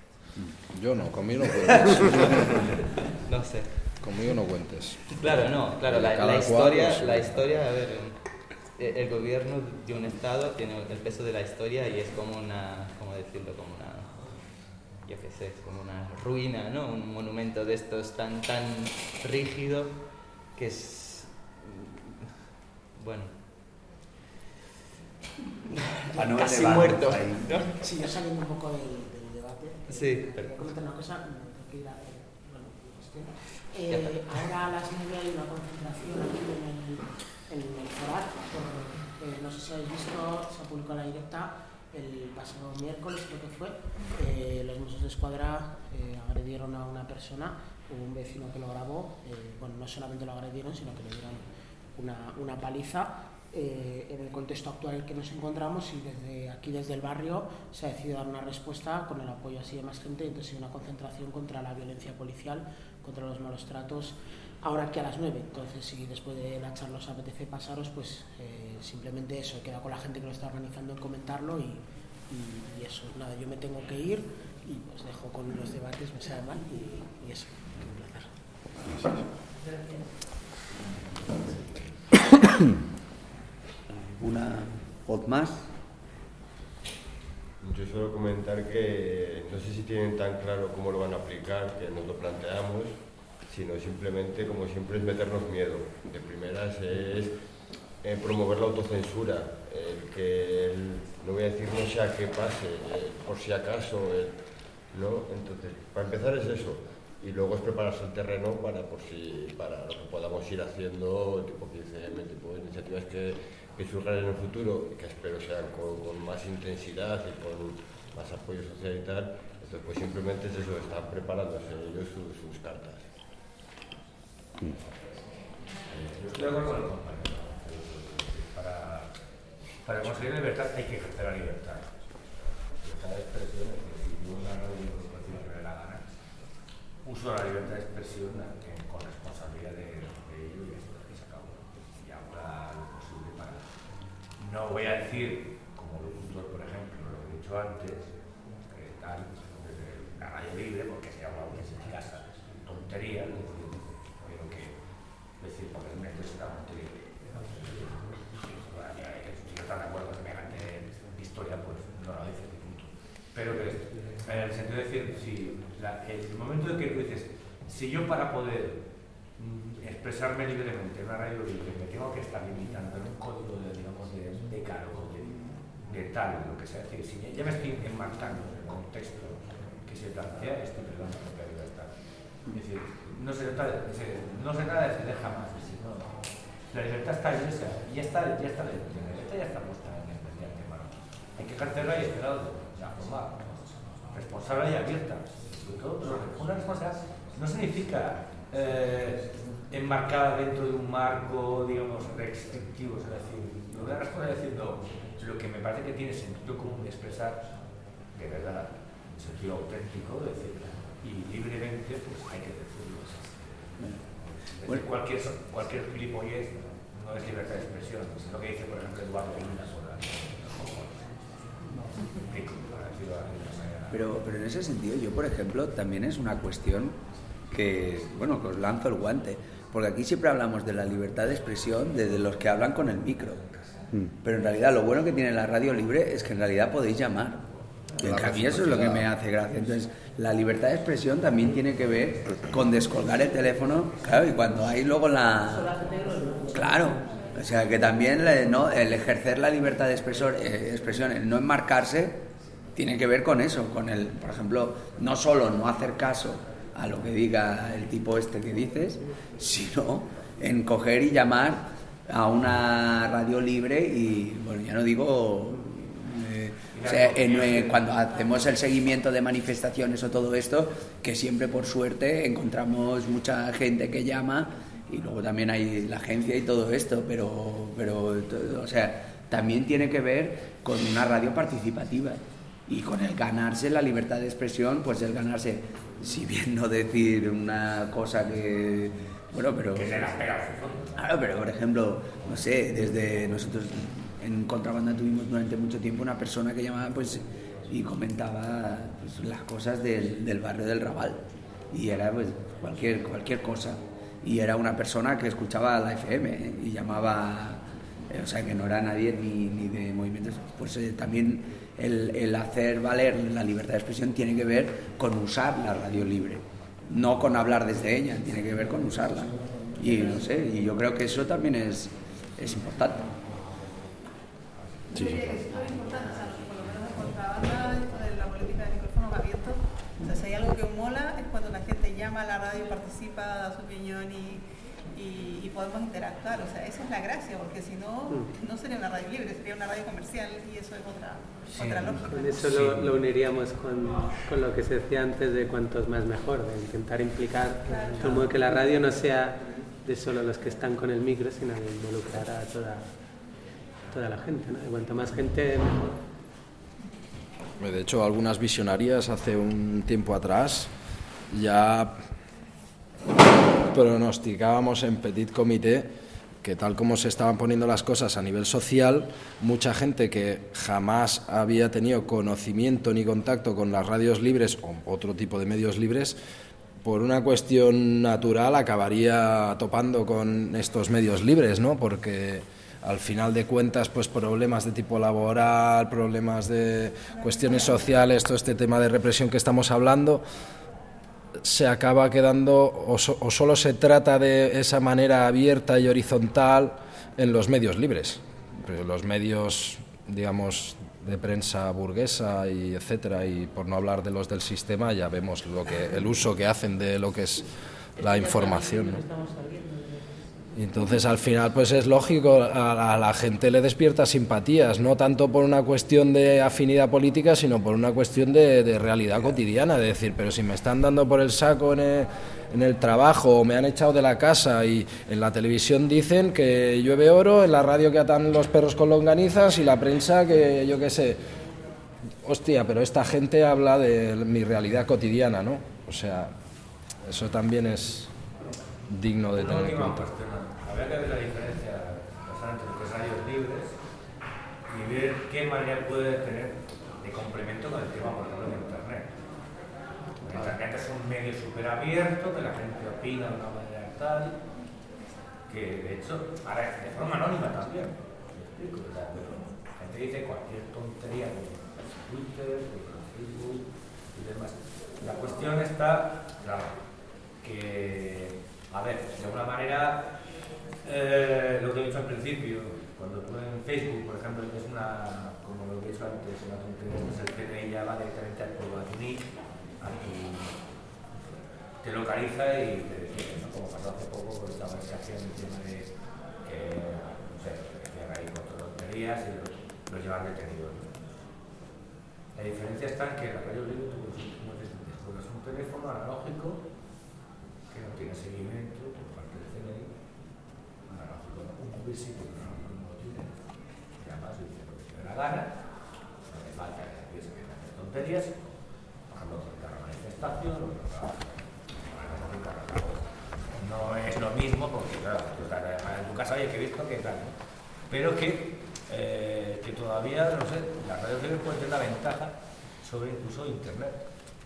Yo no, conmigo no cuentes. no sé. Conmigo no cuentes. Claro, no, claro, la, la historia, pues, la historia, a ver, eh, el gobierno de un estado tiene el peso de la historia y es como una, ¿cómo decirlo? Como una, yo qué sé, como una ruina, ¿no? Un monumento de estos tan, tan rígido que es, bueno, Ah, casi muerto. ahí. ¿no? Sí, yo saliendo un poco del, Sí, comentar una cosa, me tengo que bueno. Eh, ahora a las 9 hay una concentración aquí en el, en el Forat. eh, no sé si habéis visto, se ha publicado la directa el pasado miércoles, creo que fue. eh, los Mossos de Escuadra eh, agredieron a una persona, hubo un vecino que lo grabó. eh, bueno, no solamente lo agredieron, sino que le dieron una, una paliza eh, en el contexto actual en el que nos encontramos y desde aquí, desde el barrio, se ha decidido dar una respuesta con el apoyo así de más gente. Entonces, una concentración contra la violencia policial, contra los malos tratos, ahora que a las 9. Entonces, si después de la charla os apetece pasaros, pues eh, simplemente eso, he quedado con la gente que lo está organizando en comentarlo y, y- y eso. Nada, yo me tengo que ir y os dejo con los debates, me sabe mal y, y eso. Un placer. ¿Una voz más? Yo suelo comentar que no sé si tienen tan claro cómo lo van a aplicar, que nos lo planteamos, sino simplemente, como siempre, es meternos miedo. De primeras es eh, promover la autocensura, el que no voy a decir no sea que pase, eh, por si acaso, el- ¿no? Entonces, para empezar es eso. Y luego es prepararse el terreno para, por si, para lo que podamos ir haciendo, tipo 15M, tipo iniciativas que, que surjan en el futuro, que espero sean con, con más intensidad y con más apoyo social y tal. Entonces, pues simplemente es eso, están preparándose ellos sus, sus cartas. Estoy de acuerdo con. Para, para conseguir libertad hay que ejercer la libertad. Libertad de expresión, es decir, yo una radio lo que me la gana. Uso la libertad de expresión eh, con responsabilidad de, de ello y esto que se acabó. Y habrá lo posible para. No voy a decir, como locutor, por ejemplo, lo he dicho antes, que tal, la radio libre, porque se llama una casa, tontería, es decir, pero que decir, porque método es totalmente libre. Si no están de acuerdo que me hagan historia, pues no lo dices, punto. Pero que en el sentido de decir, si el momento en que tú dices, si yo para poder mm, expresarme libremente en una radio libre me tengo que estar limitando en un código de, de, de de, de tal, lo que sea, decir, si ya me estoy enmarcando en el contexto que se plantea, estoy perdón por la libertad. Es decir, no se trata de, no de jamás, es decir, no, no. La libertad está ahí, sea, ya está, ya está, la libertad ya está puesta en el en el tema. ¿no? Hay que ejercerla y esperarla de la forma responsable y abierta. Sobre todo, una responsabilidad no significa eh, enmarcada dentro de un marco, digamos, restrictivo, es decir, lo voy a responder diciendo lo que me parece que tiene sentido común de expresar de verdad, en sentido auténtico, es decir, y libremente, pues hay que decirlo. Es decir, cualquier, cualquier gilipollez no es libertad de expresión, es lo que dice, por ejemplo, Eduardo Luna sobre la Pero, pero en ese sentido, yo, por ejemplo, también es una cuestión que, bueno, que os lanzo el guante. Porque aquí siempre hablamos de la libertad de expresión desde los que hablan con el micro. Pero en realidad lo bueno que tiene la radio libre es que en realidad podéis llamar. Y La a mí eso es lo que me hace gracia. Entonces, la libertad de expresión también tiene que ver con descolgar el teléfono. Claro, y cuando hay luego la... Claro. O sea, que también ¿no? el ejercer la libertad de expresor, eh, expresión, el no enmarcarse, tiene que ver con eso, con el, por ejemplo, no solo no hacer caso a lo que diga el tipo este que dices, sino en coger y llamar a una radio libre y, bueno, ya no digo, eh, eh, cuando hacemos el seguimiento de manifestaciones o todo esto, que siempre por suerte encontramos mucha gente que llama y luego también hay la agencia y todo esto, pero, pero o sea, también tiene que ver con una radio participativa y con el ganarse la libertad de expresión, pues el ganarse, si bien no decir una cosa que, bueno, pero... Que se las pega fondo. Claro, pero por ejemplo, no sé, desde nosotros en Contrabanda tuvimos durante mucho tiempo una persona que llamaba pues y comentaba pues, las cosas del, del barrio del Raval y era pues cualquier, cualquier cosa y era una persona que escuchaba la FM ¿eh? y llamaba, eh, o sea que no era nadie ni, ni de movimientos, pues eh, también el, el hacer valer la libertad de expresión tiene que ver con usar la radio libre, no con hablar desde ella, tiene que ver con usarla. Y no sé, y yo creo que eso también es, es importante. Sí, es muy importante, o sea, por lo menos en contrabanda, esto de la política de micrófonos abiertos, o sea, si hay algo que mola es cuando la gente llama a la radio, participa, da su opinión y, y, y podemos interactuar, o sea, esa es la gracia, porque si no, no sería una radio libre, sería una radio comercial y eso es otra, otra lógica. Con eso lo, lo uniríamos con, con lo que se decía antes de cuantos más mejor, de intentar implicar, como que la radio no sea de solo los que están con el micro, sino de involucrar a toda, toda la gente. ¿no? Y cuanto más gente, mejor. De hecho, algunas visionarias hace un tiempo atrás ya pronosticábamos en Petit Comité que tal como se estaban poniendo las cosas a nivel social, mucha gente que jamás había tenido conocimiento ni contacto con las radios libres o otro tipo de medios libres, por una cuestión natural acabaría topando con estos medios libres, ¿no? Porque al final de cuentas, pues problemas de tipo laboral, problemas de cuestiones sociales, todo este tema de represión que estamos hablando, se acaba quedando o, so- o solo se trata de esa manera abierta y horizontal en los medios libres. Pero los medios, digamos, de prensa burguesa y etcétera, y por no hablar de los del sistema, ya vemos lo que, el uso que hacen de lo que es la información. ¿no? Y entonces al final pues es lógico, a, a la gente le despierta simpatías, no tanto por una cuestión de afinidad política, sino por una cuestión de, de realidad cotidiana, de decir, pero si me están dando por el saco en el, en el trabajo o me han echado de la casa y en la televisión dicen que llueve oro, en la radio que atan los perros con longanizas y la prensa que yo qué sé, hostia, pero esta gente habla de mi realidad cotidiana, ¿no? O sea, eso también es digno de tener en cuenta. Habría que ver la diferencia entre lo que es radios libres y ver qué manera puede tener de complemento con el tema, por ejemplo, de Internet. Porque Internet es un medio súper abierto, que la gente opina de una manera tal, que de hecho, ahora de forma anónima también. la gente dice cualquier tontería de Twitter, de Facebook y demás. La cuestión está, claro, que, a ver, de alguna manera, eh, lo que he dicho al principio, cuando tú en Facebook, por ejemplo, es una, como lo he dicho antes, una tontería, pues el CNI ya va directamente al a tu a tu, te localiza y te detiene, ¿no? Como pasó hace poco con esta organización el tema de que, no sé, que ahí cuatro tonterías y los, llevan detenidos. La diferencia está en que la radio libre tú un teléfono analógico que no tiene seguimiento por parte del CNI, un móvil sí, pero un analógico no lo. Y que te dé la gana, no hace falta que empiece a hacer tonterías, por ejemplo, contra la manifestación, no es lo mismo porque claro, tú estás en tu casa oye que he visto que tal, ¿no? pero que, eh, que todavía, no sé, las radios libres pueden tener la ventaja sobre incluso internet.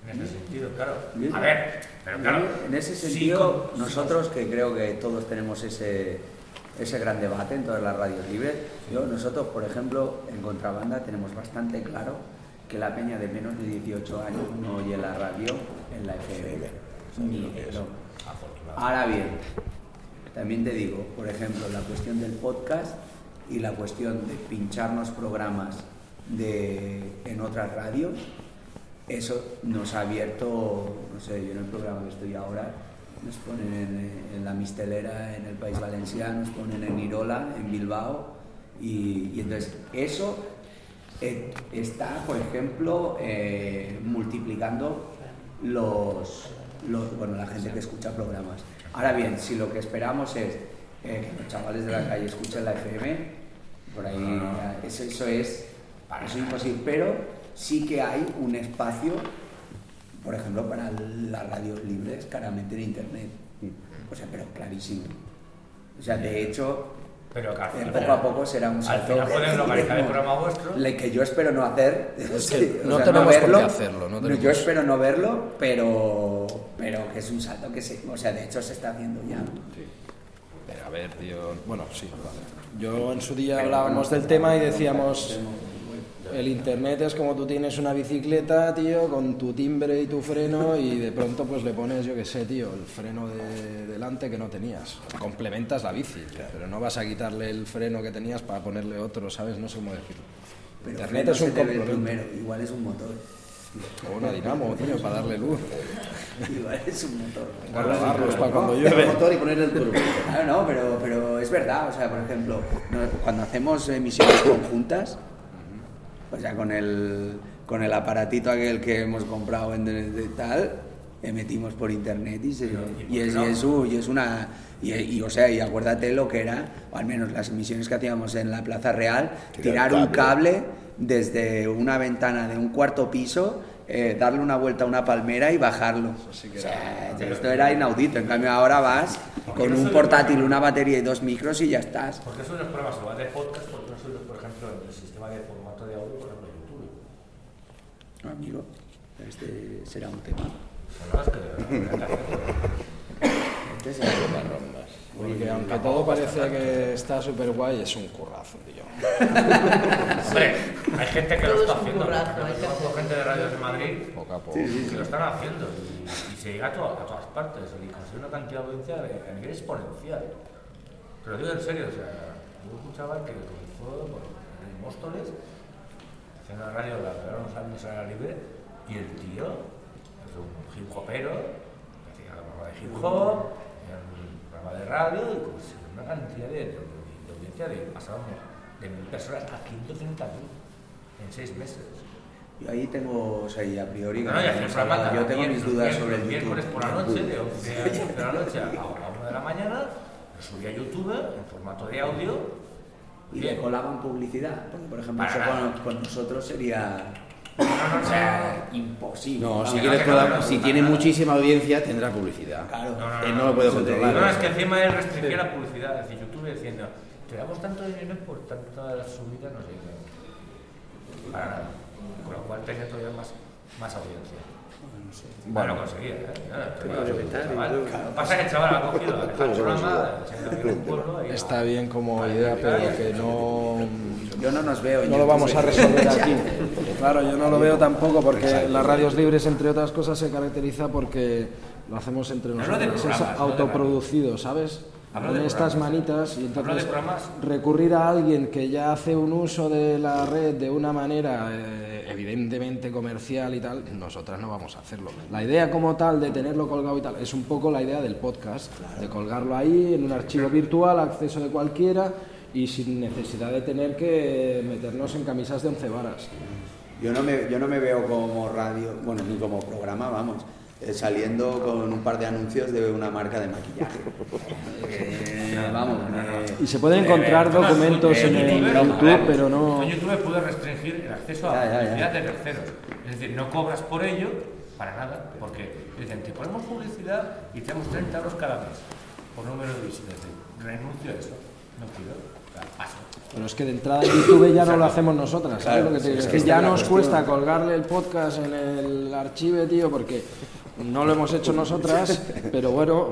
En ese sentido, claro. A ver, pero claro. En ese sí, sentido, con- nosotros que creo que todos tenemos ese, ese gran debate en todas las radios libres, yo, nosotros, por ejemplo, en Contrabanda tenemos bastante claro que la peña de menos de 18 años no oye la radio en la FM. Ni. Ahora bien, también te digo, por ejemplo, la cuestión del podcast y la cuestión de pincharnos programas de, en otras radios, eso nos ha abierto, no sé, yo en el programa que estoy ahora, nos ponen en, la Mistelera, en el País Valenciano, nos ponen en Irola, en Bilbao, y, y entonces eso eh, está, por ejemplo, eh, multiplicando los, los- bueno, la gente que escucha programas. Ahora bien, si lo que esperamos es eh, que los chavales de la calle escuchen la FM, Por ahí, eso, eso es, eso es imposible. Pero sí que hay un espacio, por ejemplo, para las radios libres, claramente en Internet. O sea, pero clarísimo. O sea, de hecho, Pero que al eh, final- poco a poco será un al salto. final pueden localizar el programa vuestro. le- que yo espero no hacer. Es que o no sea, tenemos por qué verlo, hacerlo, no tenemos. Yo espero no verlo, pero, pero que es un salto que se. O sea, de hecho se está haciendo ya. Pero a ver, tío. Bueno, sí, vale. Yo en su día Pero hablábamos del tema y decíamos. El internet es como tú tienes una bicicleta, tío, con tu timbre y tu freno y de pronto pues le pones, yo qué sé, tío, el freno de delante que no tenías. Complementas la bici, pero no vas a quitarle el freno que tenías para ponerle otro, ¿sabes? No sé cómo decirlo. Pero internet es un complemento. primero, igual es un motor. O una dinamo, tío, para darle luz. igual es un motor. Guardarlos para cuando llueve. pero- motor y poner el turbo. Claro, no, pero, pero es verdad. O sea, por ejemplo, cuando hacemos emisiones conjuntas, o sea, con el, con el aparatito aquel que hemos comprado en de, de tal, emitimos por internet y, se- y es, y es u- y es una... Y, o sea, y acuérdate lo que era, o al menos las emisiones que hacíamos en la Plaza Real, Tirar un cable. desde una ventana de un cuarto piso, eh, darle una vuelta a una palmera y bajarlo. O sea, esto era inaudito. En cambio, ahora vas con un portátil, una batería y dos micros y ya estás. ¿Por qué son los programas igual de podcast? ¿Por qué no son, por ejemplo, el sistema de formato de audio? Amigo, este será un tema. Es que Este será un tema. Porque aunque todo parece que está súper guay, es un currazo, tío. Hombre, hay gente que lo está es un haciendo. currazo, Yo hay conozco gente de radios de Madrid Poco a poco. que lo están haciendo y, y se llega a, to- a todas partes y consigue una cantidad de audiencia a nivel exponencial. Te lo digo en serio, o sea, yo escuchaba que comenzó bueno, en Móstoles, haciendo la radio, la verdad, unos años a la libre, y el tío es un hip hopero, que hacía un programa de hip hop, un programa de radio, y consiguió una cantidad de, de- de audiencia de pasábamos de mil personas a 130.000 en seis meses. Yo ahí tengo, o sea, y a priori, No, no, y hacer el programa yo tengo mis dudas sobre el YouTube. miércoles por la noche, de 11 a 12 de la noche a 1 de la mañana, lo subí a YouTube en formato de audio. Y le colaban publicidad, porque por ejemplo, eso con, con nosotros sería No, no, o sea, imposible. No, si, quieres no, colar- no, no, si no, tiene no. muchísima audiencia, tendrá publicidad. Claro. Él no lo puede Eso te controlar. No, es que encima él restringía la publicidad, es decir, YouTube diciendo, te damos tanto dinero por tantas subidas, no sé qué. Para nada. Con lo cual tenía todavía más, más audiencia. Bueno, lo conseguía, ¿eh? Lo que pasa que el chaval ha cogido, el programa, se ha ido a vivir a un pueblo y- Está bien como idea, pero que no. Yo no nos veo. No lo vamos a resolver aquí. Claro, yo no lo veo tampoco porque las radios libres, entre otras cosas, se caracteriza porque lo hacemos entre nosotros. Es programas, no de autoproducido, ¿sabes? Con estas programas. manitas y entonces recurrir a alguien que ya hace un uso de la red de una manera eh, evidentemente comercial y tal, nosotras no vamos a hacerlo. La idea como tal de tenerlo colgado y tal es un poco la idea del podcast, de colgarlo ahí en un archivo virtual, acceso de cualquiera y sin necesidad de tener que meternos en camisas de once varas. Yo no, me, yo no me veo como radio, bueno, ni como programa, vamos, eh, saliendo con un par de anuncios de una marca de maquillaje. Eh, vamos, me- Y se pueden encontrar me- documentos eh, en el YouTube, pero no... En YouTube puede restringir el acceso a ya. publicidad de terceros. Es decir, no cobras por ello para nada, porque dicen, te ponemos publicidad y te damos 30 euros cada mes por número de visitas. Renuncio a eso, no quiero, paso. Pero es que de entrada en YouTube ya no lo hacemos nosotras, ¿sabes Claro, lo que te digo? sí, Es que ya la nos cuestión. cuesta colgarle el podcast en el archivo, tío, porque no lo hemos hecho nosotras, pero bueno,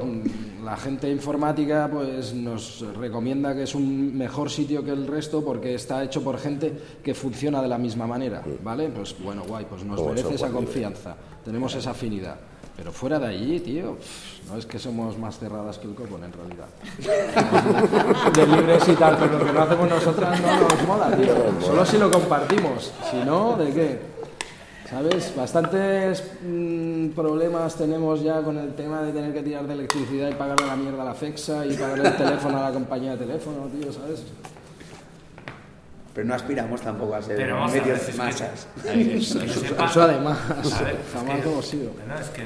la gente informática pues nos recomienda que es un mejor sitio que el resto porque está hecho por gente que funciona de la misma manera, ¿vale? Pues bueno, guay, pues nos merece esa confianza, tenemos esa afinidad. Pero fuera de allí, tío, pff, no es que somos más cerradas que el copón en realidad. de libres y tal, pero lo que no hacemos nosotras no nos mola, tío. Solo si lo compartimos. Si no, ¿de qué? ¿Sabes? Bastantes mm, problemas tenemos ya con el tema de tener que tirar de electricidad y pagarle la mierda a la FEXA y pagarle el teléfono a la compañía de teléfono, tío, ¿sabes? Pero no aspiramos tampoco a ser Pero vamos a ver, medios es que- masas. Que que Eso- sepa- eso además, A ver, es jamás que- hemos sido. No, es que.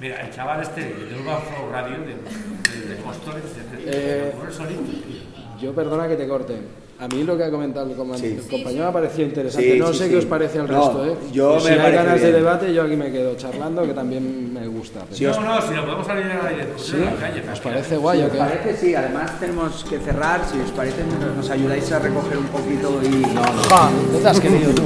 Mira, el chaval este de Urban Flow Radio de, de, de Móstoles, de, de, Eh, solito, yo perdona que te corte. A mí lo que ha comentado el, com- Sí. el compañero me ha parecido interesante. Sí, no sí, sé sí. qué os parece al No, resto, ¿eh? yo Pues me si hay parece ganas de debate, yo aquí me quedo charlando, que también me gusta. pero- no, no, si lo podemos salir a la discusión ¿Sí? en la calle. ¿Os parece guay o qué? parece, sí. Además tenemos que cerrar. Si os parece, nos ayudáis a recoger un poquito y... Ja, ¿dónde has querido tú?